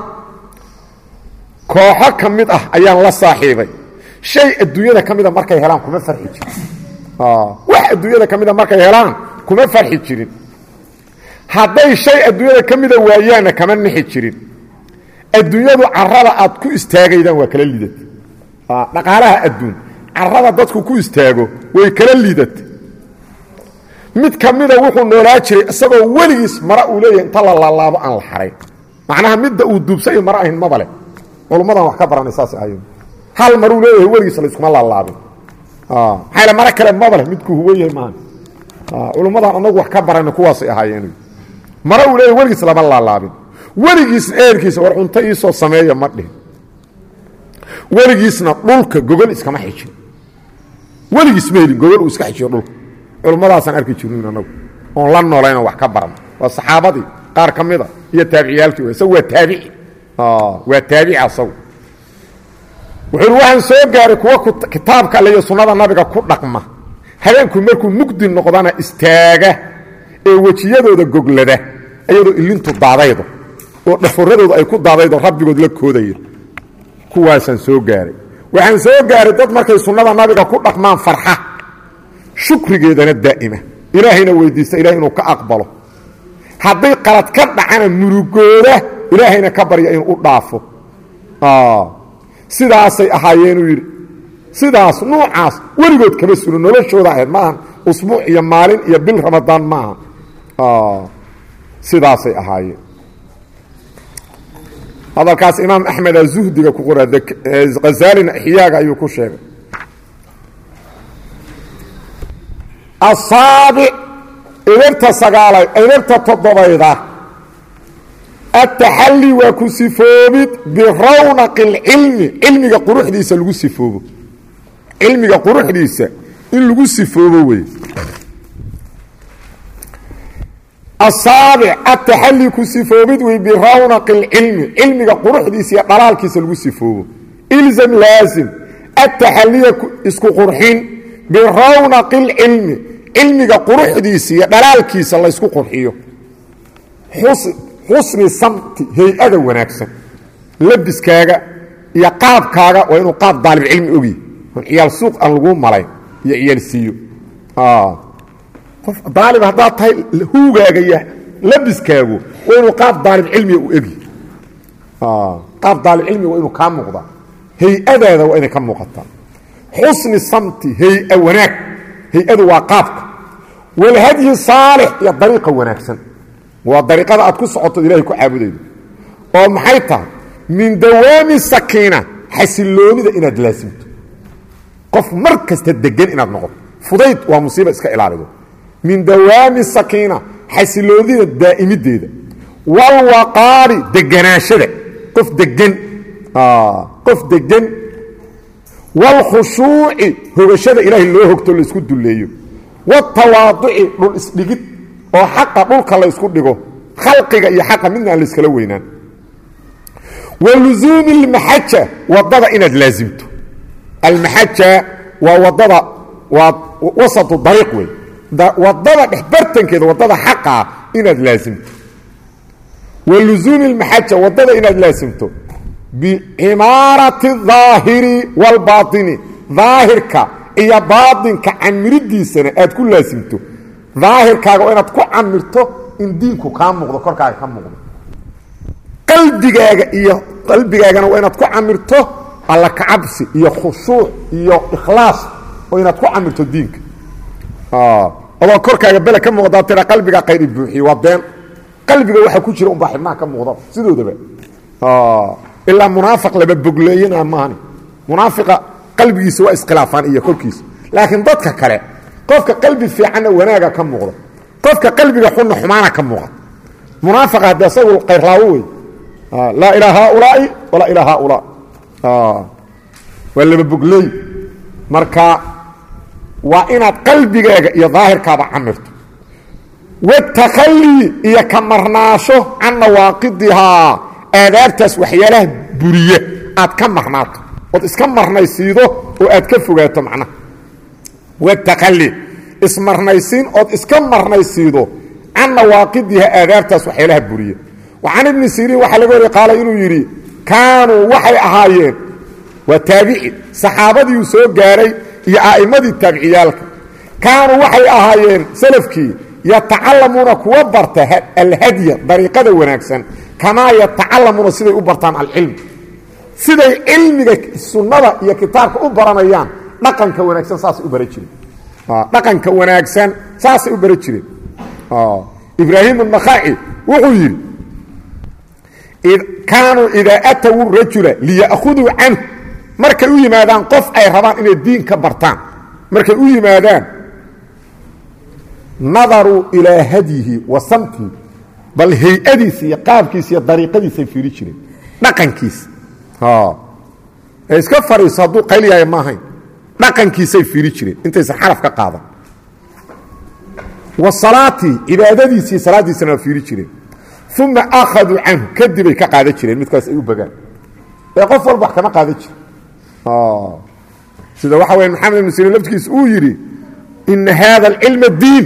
kooxo ka mid ah ayaan la saaxiibay. Shay adduunyada ka mida markay helaan kuma farxi wax adduunyada ka mida markay helaan kuma farxi jirin. Hadday shay adduunyada ka mida waayaanna kama nixi jirin. Adduunyadu carada aad ku istaagaydaan waa kala liidata. Dhaqaalaha adduun. Carada dadku ku istaago way kala liidata. Mid ka wuxuu noolaa jiray isagoo weligiis mara uu leeyahay inta la laalaabo aan la xarayn macnaha midda uu duubsay mara ahayn maba leh. Culummadan wax ka baranay saas ahay hal maruu leeyahay weligiis layskuma laalaabin maxaa mara kale maba leh midkuu huwan yahay maaha culummadan anagu wax ka baranay kuwaasay ahaayeen. Mara uu leeyahay weligiis lama laalaabin. Weligiisna eerkiisa war cunto iisoo sameeya ma dhihin. Weligiisna dhulka gogol iskama xijin. Weligiis ma helin gogol uu iska xijiyo dhulka. Culummadaasaan arki jirnin anagu oon la noolayno wax ka baran. Waa saxaabadii qaar ka mida iyo taabiciyaalkii w isagu waa taabici. Waa taabici asagu wuxuu waxaan soo gaaray kuwa kitaabka alle iyo sunnada nabiga ku dhaqma. Habeenku markuu mugdi noqdana istaaga ee wejiyadooda goglada iyadoo ilintu daadaydo oo dhaforadooda ay ku daadaydo rabbigood la koodaya kuwaasaan soo gaaray. Waxaan soo gaaray dad markay sunnada nabiga ku dhaqmaan farxa shukrigeedana daa'ima. Ilaahayna weydiista ilahay inuu ka aqbalo. Hadday qalad ka dhacana murugooda ilaahayna ka barya inuu u dhaafo sidaasay ahaayeenuu yidhi. Sidaas nuucaas weligood kama sulo noloshooda ahayd maaha usbuuc iyo maalin iyo bil ramadaan maaha sidaasay ahaayeen. Hadalkaas imaam axmeda zuhdiga ku qoraa hazaalina ixyaaga ayuu ku sheegay. Asaabic idabta sagaalay idabta toddobayda ataxalli waa ku sifoobid birawnaqi اlcilmi cilmiga quruxdiisa lagu sifoobo cilmiga quruxdiisa in lagu sifoobo wey asaabic ataxalli ku sifoobid wey birawnaqi اlcilmi cilmiga quruxdiisa iyo dhalaalkiisa lagu sifoobo ilzam laazim ataxalliya isku qurxin birawnaqi اlcilmi cilmiga quruxdiisa iyo dhalaalkiisa laysku qurxiyo xusni samti hay'ada wanaagsan. Labiskaaga iyo qaabkaaga waa inuu qaab daalibcilmi ogyi on ciyaal suuq aan laguu malayn iyo ciyaal siiyo. Qof daalib haddaad tahay huugaaga iyo labiskaagu waa inuu qaab daalibcilmiga u egyi qaab daalibcilmiga waa inuu kaa muuqdaa hay'adaada waa inay ka muuqataa. Xusni samti hay'a wanaag. Hay'adu waa qaabka. Walhadyi saalix iyo dariiqa wanaagsan waa dariiqada aad ku socoto ilahay ku caabudaydo oo maxay tahay min dawaami sakiina xasiloonida inaad laasimto qof mar kasta degan inaad noqoto. Fudayd waa musiiba iska ilaalido. Min dawaami sakiina xasiloonida daa'imideeda. Walwaqaari deganaashada qof degan qof degan wاlkhushuuci hogashada ilaahay loo hogto la isku duleeyo wاtawaaduci dhul isdhigid oo xaqa dhulka la ysku dhigo khalqiga iyo xaqa midna aan laiskala weynaan waluzuumi اlmaxaja wadada inaad laasimto almaxaja waa wadada waa wasatu dariiq wey wadada dhexbartankeeda wadada xaqaa inaad laasimto waluzuumi اlmaxaja wadada inaad laasimto bicimaarati الظaahiri wاlbaaطini daahirka iyo baaطinka camiridiisana aad ku laasimto daahirkaaga waa inaad ku camirto in diinku kaa muuqdo korkaaga ka muuqdo. Qalbigaaga iyo qalbigaagana waa inaad ku camirto alla kacabsi iyo khushuuc iyo ikhlaas oo inaad ku camirto diinka. Adoo korkaaga bele ka muuqdaa tira qalbigaa qayri buuxiye waa been. Qalbiga waxa ku jira unbaa xibnaha ka muuqda sidoodaba. Ilaa munaafiq laba bogleeyana maahani. Munaafiqa qalbigiisa waa iskhilaafaan iyo korkiisa laakiin dadka kale qofka qalbi fiicanna wanaaga ka muuqda qofka qalbiga xunna xumaana ka muuqda munaafiqa hadde asagu qayrlaawo wey laa ilaa haaulaai walaa ilaa haaulaa waa laba bogleey marka waa inaad qalbigaaga iyo daahirkaaba camirto. Watakhallii iyo ka marnaasho can nawaaqidihaa aadaabtaas waxyaalaha buriya aad ka marnaato. Ood iska marnaysiido oo aad ka fogaato macnaha watakhali ismarnaysiin ood iska marnaysiido can nawaaqidiha aadaabtaas waxyaalaha buriya can ibni siriin waxaa laga wariy qaala inuu yidhi kaanuu waxay ahaayeen. Waa taabici saxaabadiiu soo gaaray iyo a'immadii taabiciyaalka. Kaanuu waxay ahaayeen salafkii yatacalamuuna kuwa barta alhadya dariiqada wanaagsan kamaa yatacalamuuna siday u bartaan alcilm. Siday cilmiga sunnada iyo kitaabka u baranayaan dhaqanka wanaagsan saasay u bara jireen dhaqanka wanaagsan saasay u bara jireen ibraahim النakhaci wuxuu yidhi kaanuu idaa atawu rajula liya'khuduu canhu markay u yimaadaan qof ay rabaan inay diin ka bartaan markay u yimaadaan nadaruu ilaa hadyihi wa samtihi bal hay-adiisa iyo qaabkiisa iyo dariiqadiisay fiiri jireen dhaqankiisa ee iska fadhiiso hadduu qayl yahay ma ahayn dhaqankiisay fiiri jireen intaysan xaraf qaadan. Wa salaatii cibaadadiisa iyo waa fiiri jireen uma akhaduu canhu kadibay ka qaadan jireen midkaas ay u bagaan. Ee qof walba wax kama qaadan jire sida waxa waya maxamed ibnu siriin laftigiisa uu yidhi ina haada alcilma diin.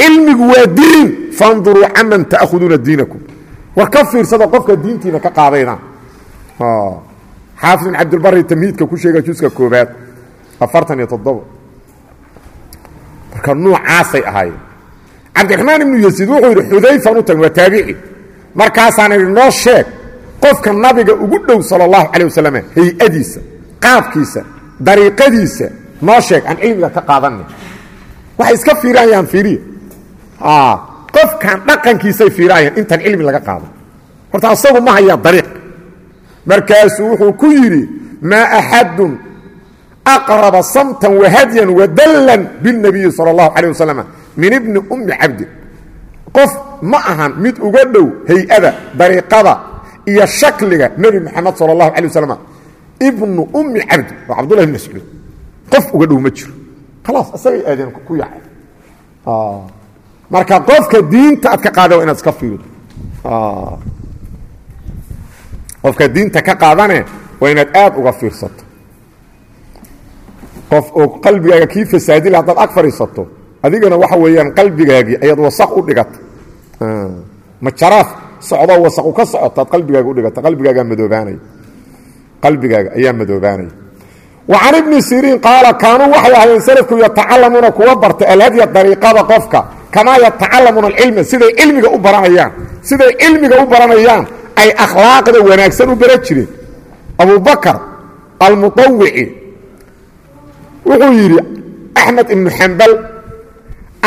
Cilmigu waa diin. Fanduruu caman ta'khuduuna diinakum. War ka fiirsada qofka diintiina ka qaadaydaan xaafid bin cabdilbari tamhiidka ku sheega juska koobaad afartan iyo toddobo. Marka nuucaasay ahaayeen. Cabdiraxmaan ibnu yasiid wuxuu yidhi xudayfan u tagn waa taabici. Markaasaan idhi noo sheeg qofka nabiga ugu dhow sala allahu calay wasalam hay'adiisa qaabkiisa dariiqadiisa noo sheeg aan cilmiga ka qaadanay. Waxay iska fiirayaan fiiriya qofkan dhaqankiisay fiirayaan intaan cilmi laga qaadan. Horta asagu ma hayaa dariiq. Markaasuu wuxuu ku yidhi maa axadun aqraba samtan wahadyan wadallan binabiyi sal اllahu calayh wasalam min ibni ummi cabdin qof ma ahan mid uga dhow hay'ada dariiqada iyo shakliga nebi moxamed sal اllahu alay wasalam ibnu ummi cabdi waa cabdullahi bn mascuud qof uga dhow ma jiro khalaas asagay aadeen ku yaacay marka qofka diinta aad ka qaada waa inaad iska fiirdo qofka diinta ka qaadane waa inaad aad uga fiirsato qof oo qalbigaaga kii fasaadila haddaad ag fadhiisato adigana waxa weeyaan qalbigaagii ayaad wasaq u dhigata ma jaraaf socdoo wasaqu ka socotaad qalbigaaga u dhigata qalbigaagaa madoobaanaya qalbigaaga ayaa madoobaanaya wa can ibni siriin qaala kaanuu waxay ahaayeen salafku yatacalamuuna kuwa barta alhadya dariiqada qofka. Kamaa yatacalamuuna alcilma siday cilmiga u baranayaan siday cilmiga u baranayaan ay akhlaaqda wanaagsan u bara jireen. Abubakar almuطawici wuxuu yidhi axmed ibnu xambal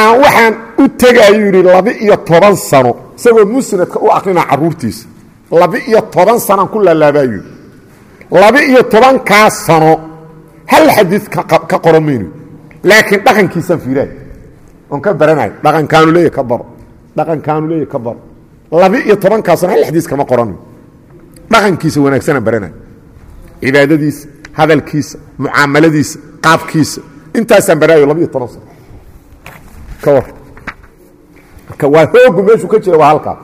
aan waxaan u tegayuu yidhi laba-iyo toban sano isagoo musnadka u akrinaa caruurtiisa. Laba-iyo toban sanaan ku laalaabayu laba-iyo tobankaas sano hal xadiid ka qoro maynu laakiin dhaqankiisaan fiiraay oon ka baranayo dhaqankaanu leeya ka baro. Dhaqankaanu leeya ka baro. Laba-iyo tobankaas sano hal xadiis kama qoranayo dhaqankiisa wanaagsanaan baranayo. Cibaadadiisa hadalkiisa mucaamaladiisa qaabkiisa. Intaasaan baraayo laba-iyo toban sano. Ka war. Marka waa hoogu meeshuu ka jira waa halkaa.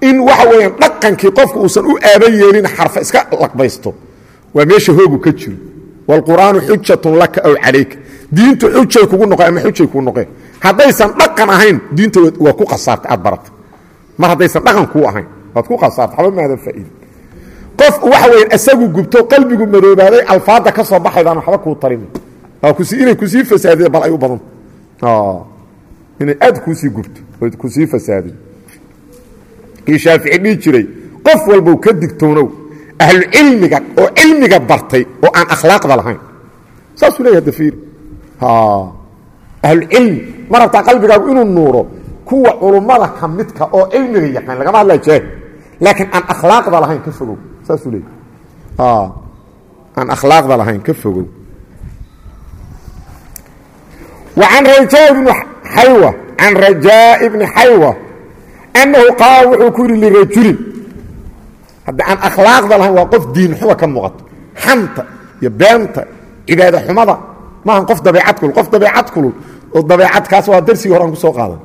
In waxa weeyaan dhaqankii qofku uusan u aaban yeelin xarfa iska laqbaysto waa meesha hoogu ka jiro. Wاlqur'aanu xujatun laka aw calayka diintu xujay kugu noqe ama xujay kuu noqeen haddaysan dhaqan ahayn diinta waa ku khasaartay aad barata. Mar haddaysan dhaqan kuu ahayn waad ku khasaartay waxba maadan faa'iida qof waxa weya isagu gubto qalbigu madoobaaday alfaadda ka soo baxaydaan waxba kuu tarina inay ku sii fasaadeen bal ay u badan inay aad kuusii gubto ku sii fasaadeen kii shaafici dhihi jiray qof walbow ka digtoonow ahlucilmiga oo cilmiga bartay oo aan akhlaaqda lahayn. Saasuu leeyahay dafiiri ahlucilmi ma rabtaa qalbigaagu inuu nuuro kuwa culummada ka midka oo cilmiga yaqaan lagama hadlaya jaahil laakiin aan akhlaaqda lahayn ka fogow. Saasuu leeyahy aan akhlaaqda lahayn ka fogow can rajaa bni xaywa can rajaa bni xaywa annahu qaala wuxuu ku yidhi lirajulin. Hadda aan akhlaaqda lahayn waa qof diin xuma ka muuqato xanta iyo beenta cibaada xumada maahan qof dabeecad kulul. Qof dabeecad kulul oo dabeecad kaas waa darsigii horan ku soo qaadan.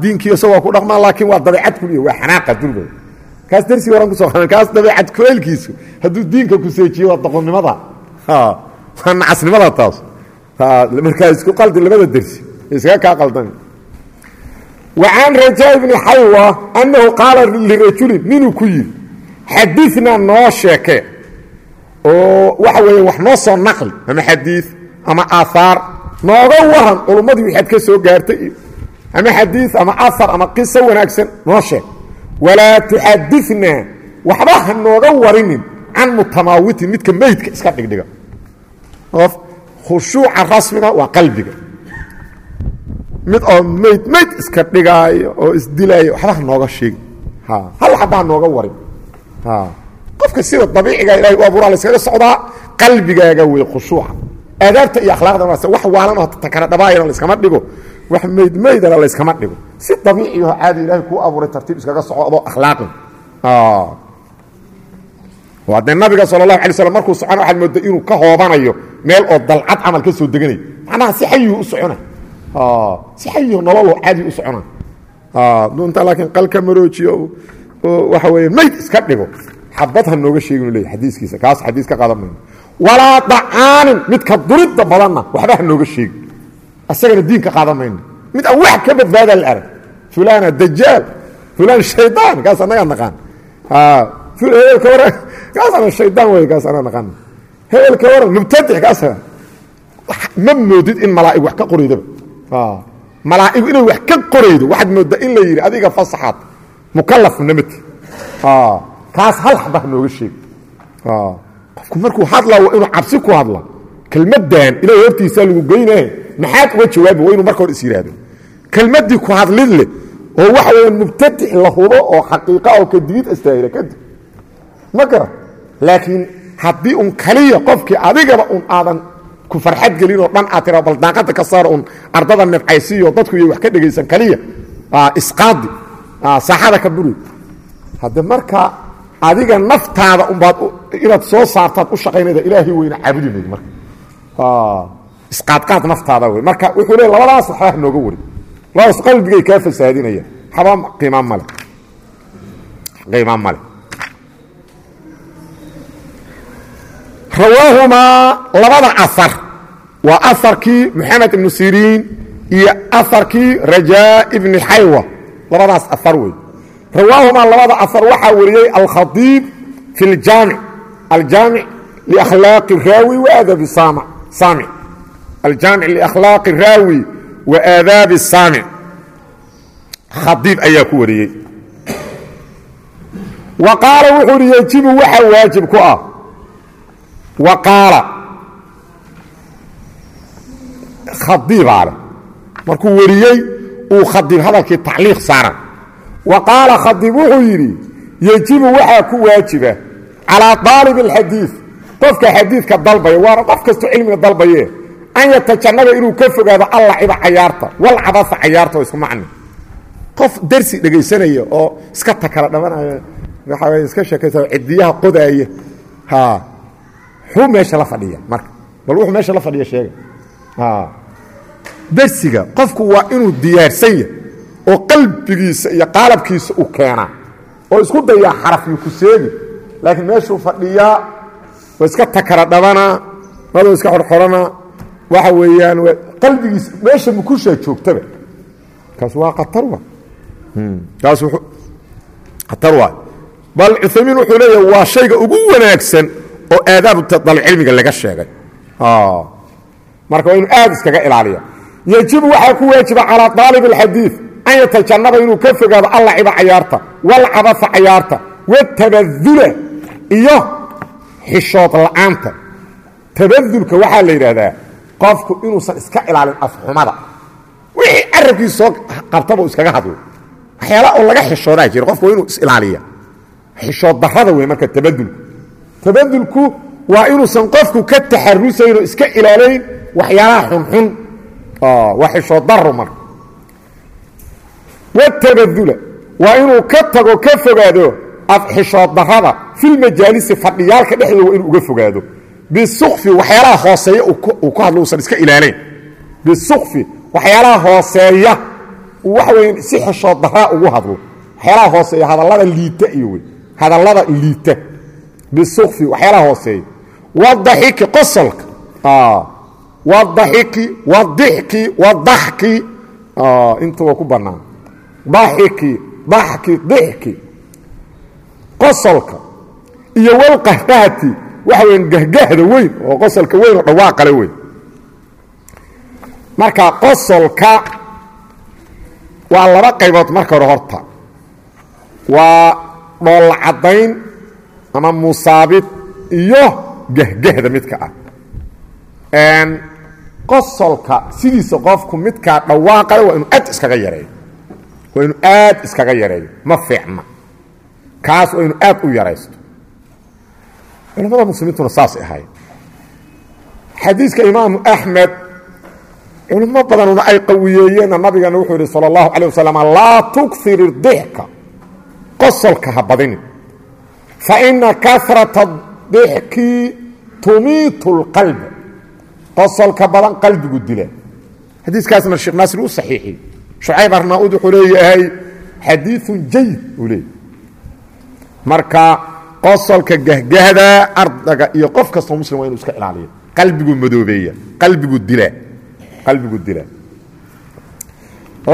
Diinkii isagoo ku dhaqmaa laakiin waa dabeecad kuliya waa xanaaqa dulba kaas darsigii horan ku soo qaadan. Kaas dabeecad kuleelkiisu hadduu diinka ku seejiyo waa doqonnimada waa nacasnimada taas markaa isku qaldi labada dersi. Iskaga kaa qaldan. Wa can rajaa bni xaywa annahu qaala lirajulin ninuu ku yidhi? Xadiinaa noo sheeke. Oo waxa weeye wax noo soo naqli ama xadiid ama aahaar nooga waran culummadii waxaad ka soo gaartay iyo ama xadiid ama ahar ama qiso wanaagsan noo sheeg walaa tuxadinaa waxba ha nooga warinin can mutamaawitin midka meydka iska dhigdhiga khushuuca rasmiga waa qalbiga. Mid oo meyd meyd iska dhigaayo oo isdilaayo waxba ha nooga sheegi hal xaba ha nooga warin. Qofka sida dabiiciga ilahay u abuuraa la iskaga socdaa qalbigaaga wey khushuuca. Aadaabta iyo akhlaaqda wax waalan oo takara dhabaayana layskama dhigo. Wax meyd meydana layskama dhigo. Si dabiiciyaho caadi ilahay kuu abuuray tartiib iskaga soco adoo akhlaaqin. Dee nabiga sala allahu alay slam markuu socona waxaad mooda inuu ka hoobanayo meel oo dalcad camal ka soo deganayo macnaha si xayuhu u socona. Si xayuhu nololo caadi u socona. Dunta laakiin qalka maroojiyo oo waxa weeye meyd iska dhigo. Xabad ha nooga sheeginu leey xadiiskiisa kaas xadiis ka qaadan mayno. Walaa dacaanin midka duridda badanna waxba ha nooga sheegi. Asagana diin ka qaadan mayno. Mid aan wax ka badbaadaa la arag. Fulana dajaal fulan shaydaan kaas annagaa naqaan. Hebelka waran kaasana shaydaan wey kaas anaa naqaan hebelka waran mubtadix kaasana ma moodid in malaa'ig wax ka qoraydaba malaa'igu inay wax ka qoraydo waxaad mooddaa in la yidhi adiga fasaxaad mukalafna mati kaas hal xaba ha nooga sheeg. Qofku markuu hadlaa waa inuu cabsi ku hadla. Kelmaddan ilahay hortiisaa lagu geynaye maxaad uga jawaabi waa inuu marka hor is yidhaahdo kelmaddii ku hadlid leh oo waxa weya mubtadix la hubo oo xaqiiqa oo kadibid astaahila kadib. Ma garan laakiin haddii un kaliya qofkii adigaba un aadan ku farxad gelin oo dhan aad tira bal daaqada ka saar un ardada nefcaysiyo dadku iyo wax ka dhegaysan kaliya isqaadi saaxada ka buri. Hadde marka adiga naftaada unbaad inaad soo saartaad u shaqaynayda ilaahay weyna caabudi mayd marka. Isqaadqaad naftaada wey. Marka wuxuu le labadaas waxba ha nooga wari labadaas qalbigay kaa fasaadinayaan. Haba qiima male. Qiima male rawaahumaa labada asar. Waa aarkii moxamed ibnu siriin iyo aarkii rajaa ibni xaywa labadaas aar wey rawaahumaa labada aar waxaa wariyey alkhaiib fi ljaamic aljaamic liakhlaaqi raawi waadabi saamic aljaamic liakhlaaqi raawi wa aadaabi saamic khadiib ayaa ku wariyey wa qaala wuxuu uhi yejibu waxaa waajib ku ah wa qaala. Khadiibaa leh markuu wariyey uu khadiib hadalkii tacliiq saaran. Wa qaala wuxuu yidhi yejibu waxaa ku waajiba calaa daalib alxadiid qofka xadiidka dalbaya waana qof kastoo cilmiga dalbaye an yatajannaba inuu ka fogaado allaciba cayaarta walcabasa cayaarta oo isku macni. Qof darsi dhegaysanaya oo iska takala dhamanaya waxaa iska sheekaysa cidiyaha qodaaya ha xuu meesha la fadhiya marka. Bal wuxuu meesha la fadhiya sheega darsiga qofku waa inuu diyaarsan yahay oo qalbigiisa iyo qaalabkiisa u keenaa oo isku dayaa xarafyu ku seegi laakiin meeshuu fadhiyaa waa iska takara dhabanaa madoo iska xorxoranaa waxa weeyaan qalbigiisa meesha mukushaa joogtaba kaas waa atar wa kaas khatar waay. Bal cuthaymiin wuxuu leeyahay waa shayga ugu wanaagsan oo aadaabu dalcilmiga laga sheegay. Marka waa inuu aad iskaga ilaaliya yejibu waxaa ku waajiba calaa aalib اlxadiid an yatajannaba inuu ka fogaado allaciba cayaarta walcabasa cayaarta watabadula iyo xishood la'aanta. Tabadulka waxaa la yidhaahdaa qofku inuusan iska ilaalin afxumada. Wixii carabkiisa soo qabtaba u iskaga hadlo waxyaala oo laga xishoodaa jira qofku waa inuu isilaaliya xishood darada wey marka tabadulku tabadulku waa inuusan qofku ka taxarusayn oo iska ilaalayn waxyaalaha xunxun. Waa xishood daro marka. Watabadula waa inuu ka tago ka fogaado afxishood darada filmajaalisi fadhiyaalka dhexdooda waa inuu uga fogaado. Bisukfi waxyaalaha hooseeya uu ka hadlo usan iska ilaalayn. Bisukfi waxyaalaha hooseeya uu waxa si xishood daraa ugu hadlo. Waxyaalaha hooseeya hadallada liita iyo wey hadallada liita bisukfi waxyaalaha hooseeya wadaxiki qosolka wadaxiki wadixki wadaxki intuba ku bannaan daxiki daxki dixki qosolka iyo walqahqahati waxa weya gahgahda weyn oo qosolka weyn oo dhawaaqale weyn marka qosolka waa laba qaybood marka hore horta waa dhoolla caddayn ama musaabid iyo gahgahda midka ah. Qosolka sidiisa qofku midkaa dhawaaqale waa inuu aad iskaga yareeyo. Waa inuu aad iskaga yareeyo. Ma fiicna. Kaas waa inuu aad u yaraysto. Culamada muslimiintuna saasay ahayd xadiiska imaamu axmed culimo badanuna ay qawiyeeyeenna nabigana wuxuu yidhi sala allahu calay wasalam laa tukir idixka qosolka ha badinin fa ina kasrata dixki tumiitu lqalba qosolka badan qalbigu dila xadiiskaasna sheekh naasir u saxiixiyey shucayb arnaa-ud wuxuu leeyahay xadiiun jayid uu leeyahy marka qosolka gahgahda ardaga iyo qof kastoo muslim waa inu iska ilaaliya qalbigu madoobeeya qalbigu dila qalbigu dila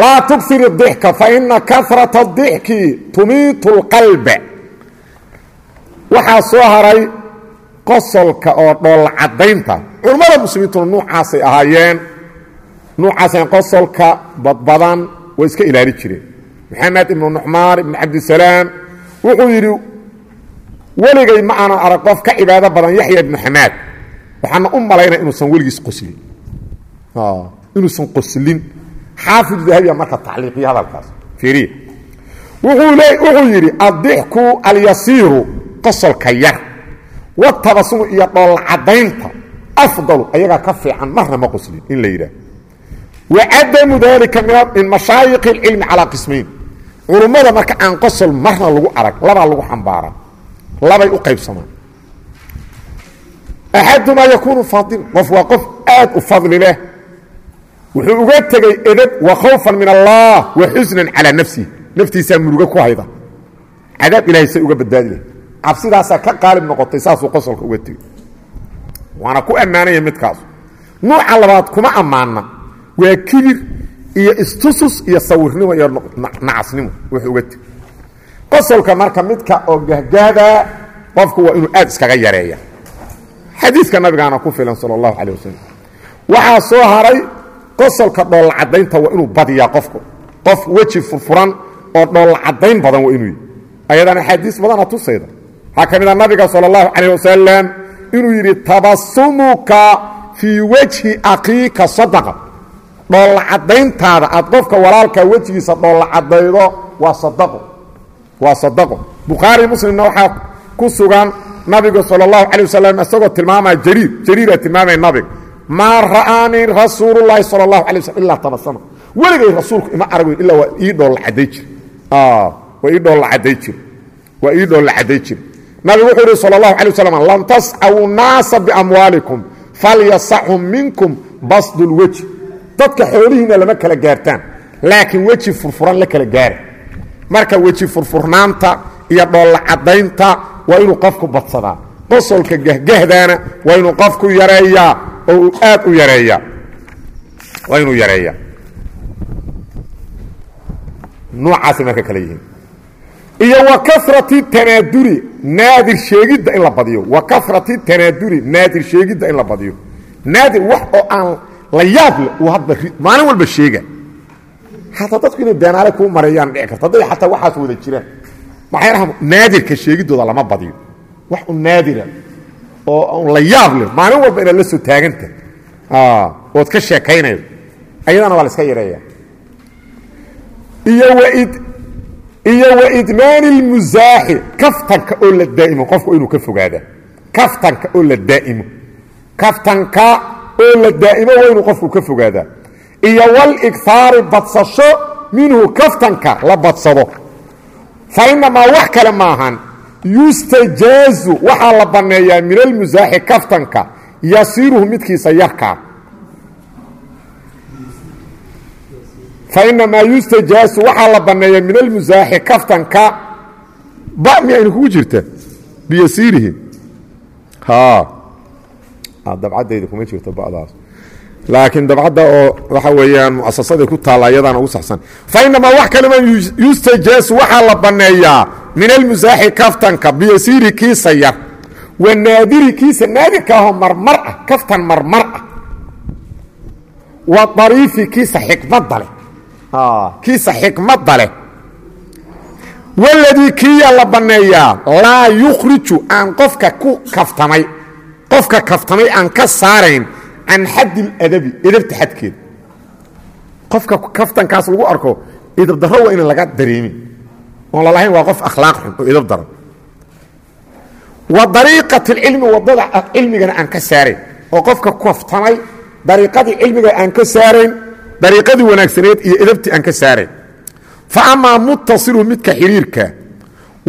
laa tukir idixka faina karata dixki tumiitu اlqalba waxaa soo haray qosolka oo dhoolla caddaynta. Culammada muslimiintuna nuucaasay ahaayeen. Nuucaasay qosolka badbadan way iska ilaali jireen. Maxamed ibnu nucmaan ibnu cabdisalaam wuxuu yidhi weligay ma aanan arag qof ka cibaado badan yaxya ibnu xamaad. Waxaana u malaynaya inuusan weligiis qoslin inuusan qoslin xaafid dahabiya marka tacliiqiya hadalkaas. Wuxuu yidhi addixku alyasiiru qosolka yar watabasumu iyo dhoolla caddaynta afdalu ayagaa ka fiican marna ma qoslin in la yidhaah wa cadamu dalika min mashaayiqi اlcilmi calaa qismayn. Culummada marka aan qosol marna lagu arag labaa lagu xambaaraa labay u qaybsamaan. Axadumaa yakuunu faadila qof waa qof aad u fadli leh. Wuxuu uga tegey edab wa khawfan min allah wa xusnan calaa nafsihi. Naftiisaa murugo ku hayda. Cadaab ilahay say uga badbaadi leh cabsidaasaa ka qaalib noqotay saasuu qosolka uga tegey. Waana ku ammaanaya midkaas nuuca labaad kuma ammaana waa kibir iyo istusus iyo sawirnimo iyo nacasnimo wuxuu uga tegey. Qosolka marka midka oo gahgaadaa qofku waa inuu aad iskaga yareeya. Xadiiska nabigaana ku filan sal allahu calay wasalam waxaa soo haray qosolka dhoolacadaynta waa inuu badiyaa qofku. Qof weji furfuran oo dhoolacadayn badan waa inuu ayadana axaadiis badana tusayda waxaa ka mid a nabiga salى اllahu calayh wasalam inuu yidhi tabasumuka fii wejhi akiika sadaqa dhoolla caddayntaada aad qofka walaalkaa wejigiisa dhoolla caddaydo waa sadaqo waa sadaqo bukhaari muslimna waxaa ku sugan nabigu sal اllahu calay wasalam isagoo tilmaamaya jariir jariira tilmaamaya nabiga maa ra'aanii rasuulu llaahi sal اllahu alay waslm ilaa tabasama weligay rasuulku ima arag illaa waa ii dhoolla cadday jir waa ii dhoolla cadday jir waa ii dhoolla cadday jir nabigu wuxuu yidhi sal اllahu alay wasalam lam tascawu naasa biamwaalikum falyasaxum minkum basdu lwejhi dadka xoolihiina lama kala gaartaan laakiin weji furfuran la kala gaara marka weji furfurnaanta iyo dhoolla caddaynta waa inuu qofku badsadaa. Qosolka gahgahdaana waa inuu qofku yareeyaa oo aad u yareeyaa. Waa inuu yareeyaa. Noocaasay marka kale yihiin. Iyo wa karati tanaaduri naadir sheegidda in la badiyo wa karati tanaaduri naadir sheegidda in la badiyo naadir wax oo aan la yaab le uu hadba maalin walba sheega hataa dadku inay beenaale kuu mareeyaan dhici karta hadday xataa waxaas wada jiraan maxay naadirka sheegiddooda lama badiyo wax u naadira oo un la yaab leh maalin walba inaad la soo taaganta ood ka sheekaynaydo ayadana waa la iska yareeya iyo waid iyo waidmaani اlmusaaxi kaftanka oo la daa'imo qofku inuu ka fogaada. Kaftanka oo la daa'imo. Kaftanka oo la daa'imo waa inuu qofku ka fogaadaa iyo walighaari badsasho minhu kaftanka la badsado. Fa inamaa wax kale maahan yustajaazu waxaa la banneeyaa min almusaaxi kaftanka yasiiruhu midkiisa yarkaa fa inamaa yustajaazu waxaa la banneeyaa min almusaaxi kaftanka ba miyayna kugu jirta biyasiirihi. Dabcaddayda kuma jirto badaas laakiin dabcadda oo waxa weeyaan muasasaday ku taalla ayadaana ugu saxsan. Fa inamaa wax kalema yustajaasu waxaa la banneeyaa min almusaaxi kaftanka biyasiiri kiisa yar. Wa naadiri kiisa naadirka marmar ah kaftan marmar ah. Wa dariifi kiisa xikmadda leh kiisa xikmadda leh. Waladii kiyaa la banneeyaa laa yukhriju aan qofka ku kaftamay qofka kaftamay aan ka saarayn can xaddi اladabi edabta xadkeeda qofka kaftankaas lagu arko idabdaro waa ina laga dareemin. Oon lalahayn waa qof akhlaaq xun oo idab daran. Wa dariiqat اlcilmi waddada cilmigana aan ka saarayn. Oo qofka kaftamay dariiqadii cilmiga aan ka saarayn dariiqadii wanaagsaneed iyo edabtii aan ka saarayn fa amaa muttasilu midka xidhiirka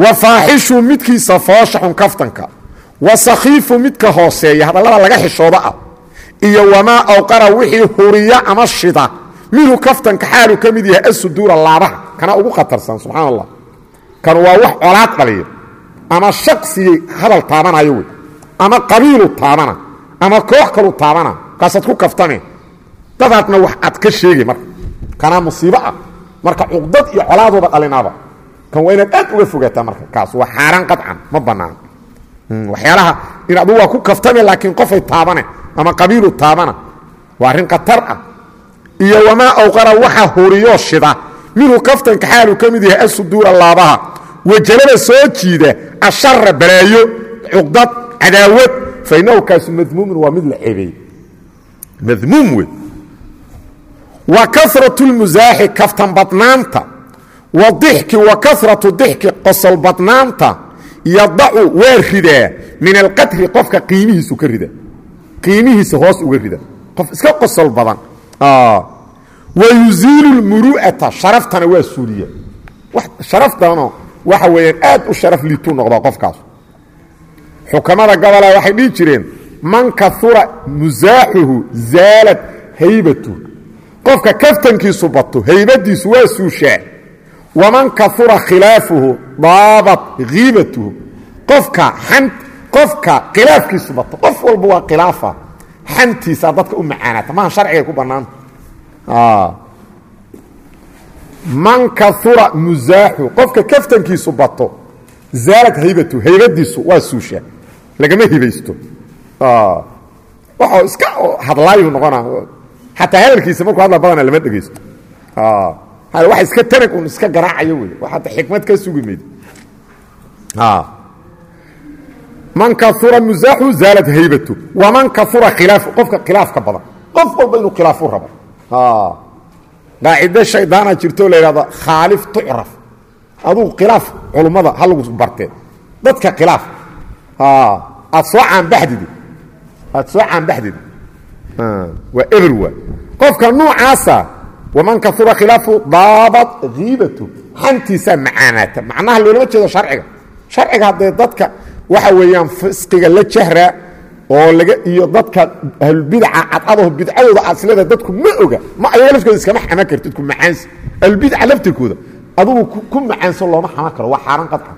wa faaxishu midkiisa fooshaxun kaftanka wa sakhiifu midka hooseeya hadallada laga xishooda ah iyo wamaa awqara wixii huriya ama shida minhu kaftanka xaaluu ka mid yahay asuduura laabaha kana ugu khatarsan subxaan allah kan waa wax colaad dhaliya ama shaqsigii hadal taabanayo wey ama qabiilu taabana ama koox kalu taabana kaasaad ku kaftame dadaadna wax aad ka sheegi marka. Kanaa musiibo ah. Marka cuqdad iyo colaadooda dhalinaaba kan waa inaad aad uga fogaataa marka kaas. Waa xaaraan qacan ma bannaan waxyaalaha in adu waa ku kaftame laakiin qofay taabane ama qabiilu taabana waa arrin khatar ah. Iyo wamaa awqara waxa huriyoo shida. Minhu kaftanka xaaluu ka mid yahay asuduura laabaha. Wajalada soo jiida ashara balaayo cuqdad cadaawad. Fa inahu kaasu madmuumun waa mid la ceebeey madmuum wey wa karatu lmusaaxi kaftan badnaanta. Wa dixki wa karatu dixki qosol badnaanta yadacu waa ridaa. Min alqadri qofka qiimihiisu ka rida qiimihiisa hoos uga rida qof iska qosol badan. Wa yuziilu lmuru'ata sharaftana waa suuliya. Sharaftano waxa weeyaan aad u sharaf liituu noqdaa qofkaas. Xukamada gobola waxay dhihi jireen man kaura musaaxuhu zaalad haybatu qofka kaftankiisu bato haybadiisu waa suushaa. Waman kaura khilaafuhu daabat hiibatuhu qofka qofka khilaafkiisu bato qof walba waa khilaafa. Xantiisaa dadka u macaanaata maaha sharciga ku bannaanta man kaura musaaxu qofka kaftankiisu bato zaalad haybatu haybadiisu waa suushaa. Lagama hibaysto waxuu iska hadlaayu noqona xataa hadalkiisa markuu hadla badana lama dhegaysto wax iska tanag un iska garaacayo wey wax hadda xikmad ka sugi mayd man kaura musaaxu zaalad haybatu. Waman kaura khilaafu qofka khilaafka badan. Qof walba inuu khilaaf u rabo qaacido shaydaana jirto la yidhahdo khaalif tucraf adugu khilaaf culummada ha lagu bartee. Dadka khilaaf. Aad soo caanbaxdidi. Aad soo caanbaxdidi eber waa. Qofka nuucaasa waman kaura khilaafu daabat hiibatu xantiisaa macaanaata. Macnaha loolama jeedo sharciga. Sharciga haddee dadka waxa weeyaan fisqiga la jahraa oo laga iyo dadka ahlulbidaca cadcadaho bidcadooda isleedahay dadku ma oga. Ma ayaga laftooda iskama xaman kartid ku macaansi. Ahlulbidaca laftirkooda adugu ku macaansan looma xaman karo. Waa xaaraan qadca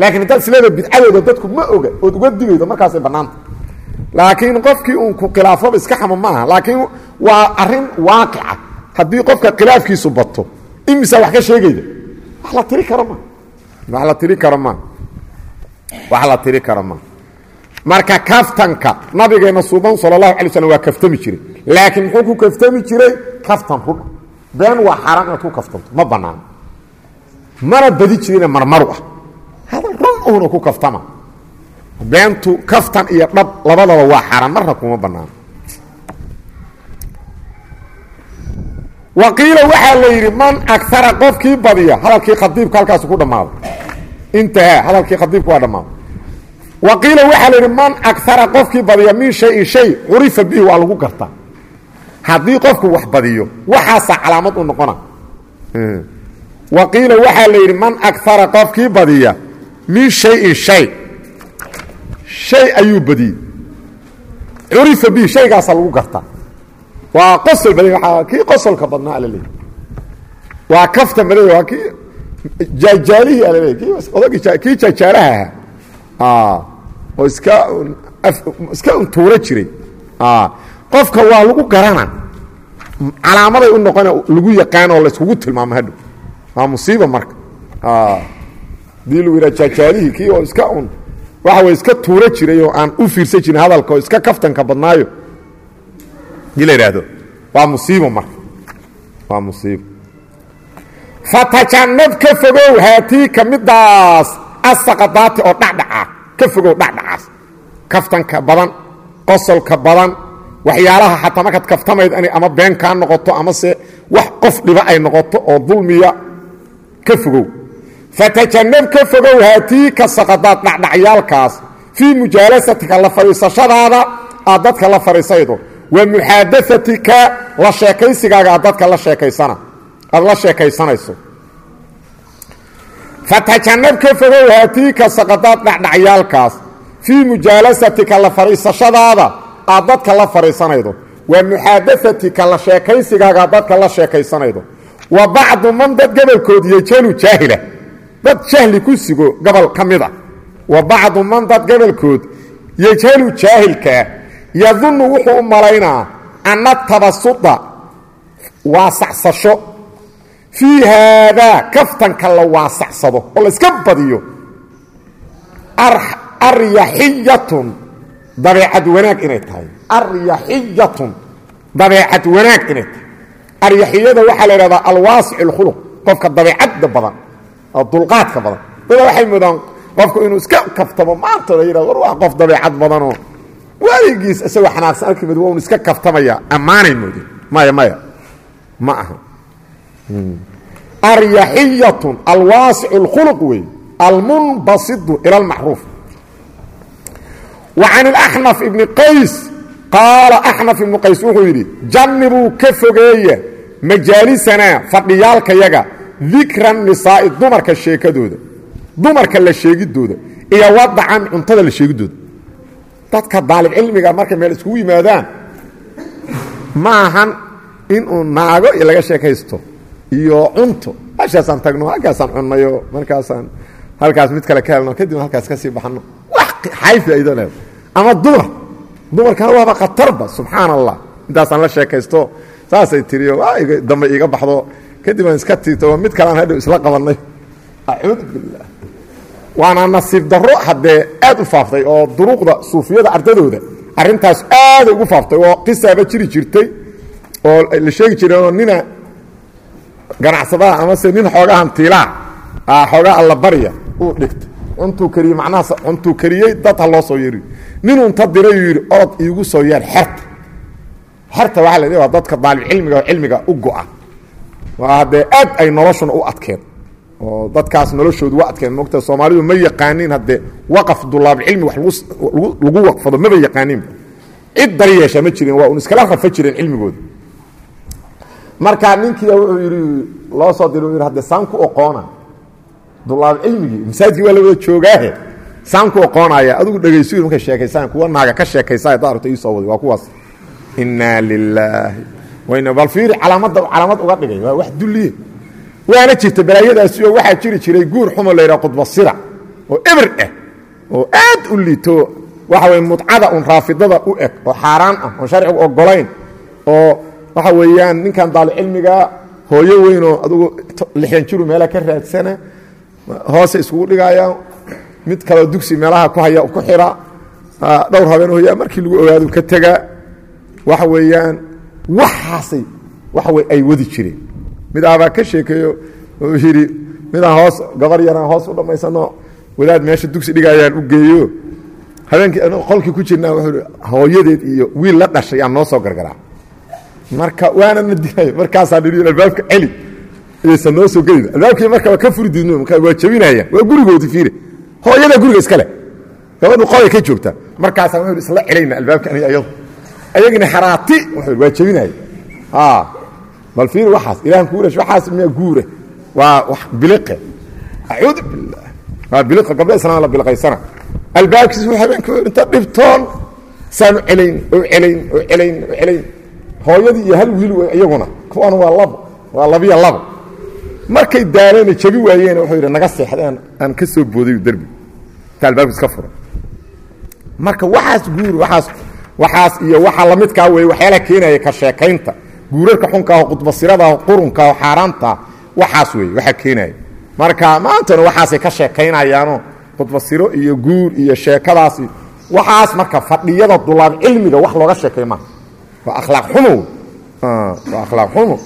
laakiin haddaad isleedahay bidcadooda dadku ma oga ood uga digaydo markaasay bannaanta laakiin qofkii uun ku khilaafaba iska xama ma aha laakiin waa arrin waaqica haddii qofka khilaafkiisu bato imisa wax ka sheegayda? Wax la tiri karo ma. Wax la tiri karo ma. Wax la tiri karo ma. Marka kaftanka nabigeena suuban sal اlahu alay slm waa kaftami jiray. Laakiin muxuu ku kaftami jiray? Kaftan run. Been waa xaaraan inaad ku kaftanto. Ma banaano mana badi jirine marmaru ah. Hadal run uuna ku kaftama beentu kaftan iyo dhab labadaba waa xaaraan marna kuma banaano waqiila waxaa la yidhi man agara qofkii badiya hadalkii khadiibka halkaas ku dhammaaday intahaa hadalkii khadiibka waa dhammaaday waqiila waxaa la yidhi man agara qofkii badiya min shayin shay curifa bihi waa lagu gartaa. Haddii qofku wax badiyo waxaasaa calaamad u noqona. Waqiila waxaa la yidhi man agara qofkii badiya min shayin shay shay ayuu badiyey. Curifa bihi shaygaasaa lagu gartaa. Waa qosol badan waa kii qosolka badnaa alaleey waa kafta maday waa kii jaajaalihii alaleey ki odagi kii jaajaalaha ahaa. Oo iska iska untuuro jiray. Qofka waa lagu garana. Calaamaday u noqona lagu yaqaan oo layskugu tilmaamo hadhow. Waa musiiba marka. Hadii lagu yidhaha jaajaalihii kii oo iska un waxa way iska tuuro jiray oo aan u fiirsan jirin hadalka oo iska kaftanka badnaayo. Dii la yidhaahdo waa musiibo marka waa musiibo. Fatajannab ka fogow haatii ka midaas asaqadaati oo dhacdhaca ka fogow dhacdhacaas. Kaftanka badan qosolka badan waxyaalaha xataa markaad kaftamayd inay ama been kaa noqoto amase wax qof dhiba ay noqoto oo dulmiya ka fogow fatajannab ka fogow haatii ka saqadaad dhacdhacyaalkaas fii mujaalasatika la fadhiisashadaada aad dadka la fadhiisaydo wa muxaadaatika la sheekaysigaaga aad dadka la sheekaysana aada la sheekaysanayso fatajannab ka fogow haatiika saqadaad dhacdhacyaalkaas fii mujaalasatika la fadhiisashadaada aad dadka la fadhiisanaydo wa muxaadaatika la sheekaysigaaga aad dadka la sheekaysanaydo wa bacdu man dad gobolkood yejhalu jaahila dad jahli ku sigo gobol ka mid a wa bacdu man dad gobolkood yejhalu jaahilkaa yadunnu wuxuu u malaynaa anna tabasuda waasacsasho fii haadaa kaftanka la waasacsado oo layska badiyo. Aryaxiyatun dabeecad wanaag inay tahay. Aryaxiyatun dabeecad wanaag inay tahay. Aryaxiyada waxaa la idhahdaa alwaasic اlkhuluq qofka dabeecadda badan oo dulqaadka badan dada waxay moodaan qofku inuu iska kaftamo maanta la yidhahdo war waa qof dabeecad badanoo weligiis isagoo xanaaqsan arki mid waa un iska kaftamaya ammaanay moodeen maya maya ma aha aryaxiyatun alwaasic اlkhuluq wey almunbasidu ila اlmacruuf wa can اlaxnaf ibni qays qaala axnaf ibnu qays wuxuu yidhi jannibuu ka fogeeya majaalisanaa fadhiyaalkayaga dikra nisaa'i dumarka sheekadooda dumarka la sheegidooda iyo wadacan cuntada la sheegidooda. Dadka daalib cilmiga markay meel iskugu yimaadaan ma ahan inuu naago laga sheekaysto iyo cunto. Meeshaasaan tagno halkaasaan cunnayo markaasaan halkaas mid kale ka helno kadibna halkaas ka sii baxno. Wax xay faa'iido leh. Ama dumar dumarkana waaba khatarba subxaan allah intaasaan la sheekaysto saasay tiriyo dambe iiga baxdo kadib aan iska tiito mid kalean hadhow isla qabannay. Acuudu billaah waana nasiib darro haddee aad u faaftay oo duruuqda suufiyada ardadooda arrintaas aaday ugu faaftay oo qisaaba jiri jirtay oo la sheegi jiray oo nina ganacsadaha amase nin xoogaa hantiilaa xoogaa allabarya uu dhigtay. Cuntuu kariyey macnaha cuntuu kariyey dad ha loo soo yeeriyo. Ninuu inta diray uu yidhi orod iigu soo yeer xerta. Xerta waxaa la waa dadka daalibcilmiga oo cilmiga u go-a haddee aad ay noloshuna u adkeen. Oo dadkaas noloshoodu wa adkeen. Mogta soomaalidu ma yaqaaniin haddee waqaf dulaabcilmi wax lagu waqfado maba yaqaaniin. Cid dari yeesha ma jirin waa un iskala rafa jireen cilmigooda marka ninkii wuxuu yidhi loo soo dira yidhi hadde saan ku oqoona dulaab cilmigii masaajidkii waa la wada joogaahe. Saan ku oqoonaya adigu dhegaysuy markay sheekaysaan kuwa naaga ka sheekaysaa da arta ii soo waday waa kuwaas. Inaa lilaahi bal fiiri calaamadda calaamad uga dhigay. Waa wax dulliye waana jirta balaayadaasi oo waxaa jiri jiray guur xumo la yidhaha qudbasira oo eber ah oo aad u liito. Waxa weye mudcada un raafidada u eg oo xaaraan ah oon sharcigu ogolayn oo waxa weeyaan ninkan daalicilmiga hooyo weynoo adugu lixdan jiru meelaha ka raadsana hoose iskugu dhigaya mid kaleo dugsi meelaha ku haya ku xira dhowr habeen hoyaa markii lagu ogaado ka tegaa waxa weeyaan waxaasay waxa wey ay wadi jireen. Mid aabaa ka sheekeeyo yidhi midaan hoos gabar yaraan hoos u dhammaysano wadaad meesha dugsi dhigayaan u geeyo. Habeenkii qolkii ku jirnaa wuxuu hi hooyadeed iyo wiil la dhashay aan noo soo gargaraa. Marka waana na dilay markaasaa nidhi albaabka celi ayaysan noo soo gelin. Albaabkii markaba ka furi diidno waa jabinayaan waa gurigoodii fiire hooyada guriga iska leh gabadhu qolay ka joogta markaasaa wuxuu isla celayna albaabka aniga ayadu ayagina xaraati. Waa jabinaya bal fiir waxaas ilahan kuurash waxaas miya guure. Waa wax biliqe. Acuudu billah. Waa biliqa gabdha islaam la bilqaysana albaabkiis wuxuu habeenka inta dhibtoon saanu celayn oo celayn oo celayn oo celayn hooyadii iyo hal wiil wey iyaguna kuwan waa labo waa labiyo labo markay daaleyna jabi waayeen wuxuu yidhi naga seexdeen aan ka soo booday derbi ta albaabkiis ka furan marka waxaas guur waxaas waxaas iyo waxa lamidkaa wey waxyaalaha keenaya ka sheekaynta guurarka xunkaaho qudbasiradaho qurunkaho xaaraantaa waxaas wey waxaa keenaya. Marka maantana waxaasay ka sheekaynayaanoo qudbasiro iyo guur iyo sheekadaasi waxaas marka fadhiyada dulaab cilmiga wax looga sheekay maaha waa akhlaaq xumo waa akhlaaq xumo.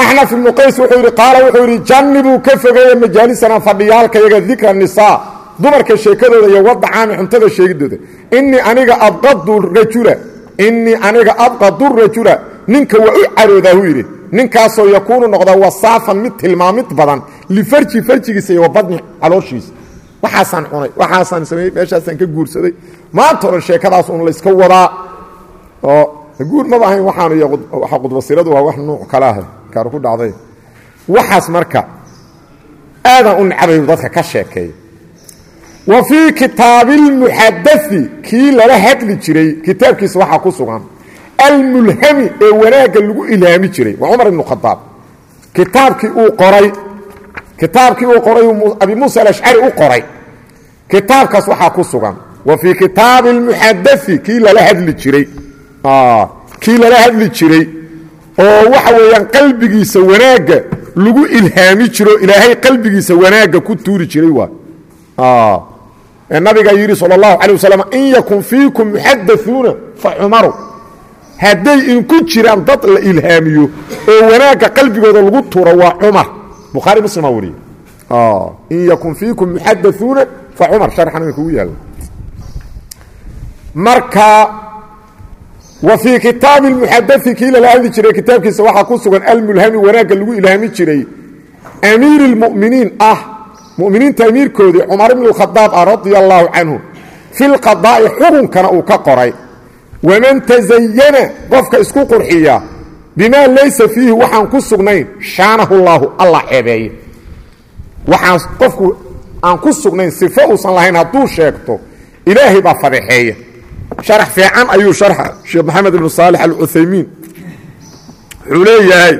Axnaf ibnu qays wuxuu yidhi qaala wuxuu yidhi jannibuu ka fogeeya majaalisana fadhiyaalka yaga dikra nisaa dumarka sheekadooda iyo wadacaami cuntada sheegidooda inii aniga abqadu rajula inii aniga abqadu rajula ninka waa u caroodaahuu yidhi. Ninkaasoo yakuunu noqda wasaafan mid tilmaamid badan lifarji farjigiisa iyo wabadni calooshiisa. Waxaasaan cunay waxaasaan sameeyey meeshaasaan ka guursaday. Maanta dhan sheekadaas un layska wadaa. Oo guur maba ahayn waxaan iyo waxa qudbasiradu waa wax nuuc kale ah kaaru ku dhacday. Waxaas marka aadaan u nacabayu dadka ka sheekeeya wa fii kitaabilmuxadai kii lala hadli jiray kitaabkiisa waxaa ku sugan almulhami ee wanaagga lagu ilhaami jiray waa cumar ibnu khadaab kitaabkii uu qoray kitaabkii uu qoray abi muusa alashcari u qoray. Kitaabkaas waxaa ku sugan wa fii kitaabi almuxadai kii lala hadli jiray. Kii lala hadli jiray oo waxa weeyaan qalbigiisa wanaagga lagu ilhaami jiro ilaahay qalbigiisa wanaagga ku tuuri jiray waay nabigaa yidhi sal اllahu alيه waslm in yakun fiikum muxadauuna fa cumaru hadday inku jiraan dad la ilhaamiyo oo wanaagga qalbigooda lagu tuuro waa cumar bukhaari muslimaa wariye in yakun fiikum muxadauuna fa cumar sharxan way kugu yaalla marka wa fii kitaabi اmuxadai kii lala hadli jiray kitaabkiisa waxaa ku sugan almulhami wanaagga lagu ilhaami jiray amiir اlmuminiin ah muminiinta amiirkoodii cumar ibn khadaab ah radia allaahu canhu fi lqadaa'i xukunkana uu ka qoray. Waman tasayana qofka isku qurxiya bimaa laysa fiihi waxaan ku sugnayn shaanahu llaahu allah ceebeeye waxaan qofku aan ku sugnayn sifo uusan lahayn hadduu sheegto ilaahay baa fadeexeeya sharax fiican ayuu sharxa sheekh maxamed ibnu saalix alcuthaymiin wuxuu leeyahay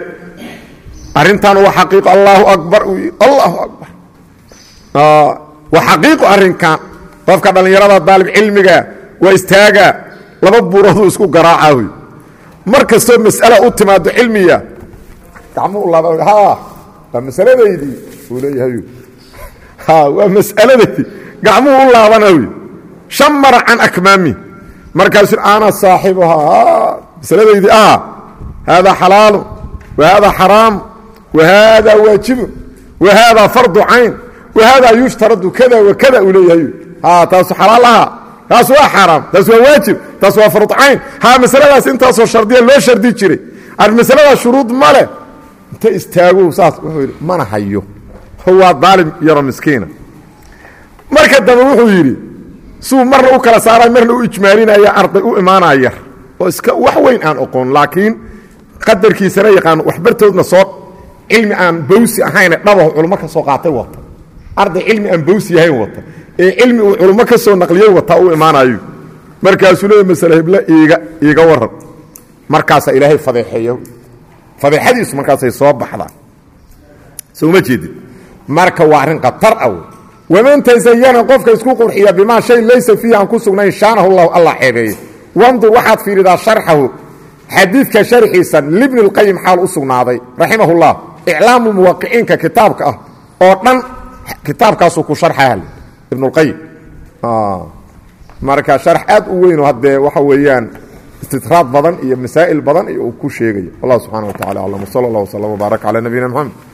arrintan waa xaqiiqo allaahu yidhi allahu akbar waa xaqiiqo arrinkan qofka dhallinyarada daalib cilmiga waa istaagaa laba buurooduu isku garaaca wy mar kastoo mas'ala u timaado cilmiya gacmuu laaba waa masaladaydii uu leeyahay. Ha waa mas'aladaydii gacmuhu u laabana wy shamara can akmaami. Markaasu ana saaxibuhaa masaladaydii ah haadaa xalaalu wa haadaa xaraam wa haadaa waajibu wa haadaa fardu cayn wa haadaa yushtaradu kada wa kada uu leeyahay taasu xalaal aha taas waa xaaraam taas waa waajib taas waa fardu cayn ha masaladaas intaasoo shardiya loo shardi jiray masaladaas shuruud ma leh inta istaago saas wuxuu yidhi mana hayo waa daalim yaro miskiina marka dambe wuxuu yidhi suu marna u kala saaray marna u ijmaalinaya arday u imaanaya oo iska wax weyn aan oqoon laakiin qadarkiisana yaqaano waxbartoodna soo cilmi aan bawsi ahayn dhabaho culummo ka soo qaatay wata arday cilmi aan bawsi ahayn wata. Ee cilmi uu culummo ka soo naqliyey wata u imaanayo. Markaasuu leeya masale hebla iiga iiga waran markaasaa ilaahay fadeexeeya fadeexadiisu markaasay soo baxdaa. Soo ma jeedid marka waa arrin khatar ah waman tasayana qofka isku qurxiya bimaa shay laysa fiihi aan ku sugnayn shaanahu llahu allah ceebeeye. Wandur waxaad fiiridaa sharxahu. Xadiidka sharxiisa libni اlqayim xaal u sugnaaday raximah اllah iclaamu muwaqiciinka kitaabka ah oo dhan kitaabkaasuu ku harxaya ibn اlqayim ah. marka harx aad u weynoo haddee waxa weeyaan istidraad badan iyo masaa'il badan iyo uu ku sheegayo allah subxaana wa tacala aclam. Wsala allah wslm wbaarak calى nabiyina mxamed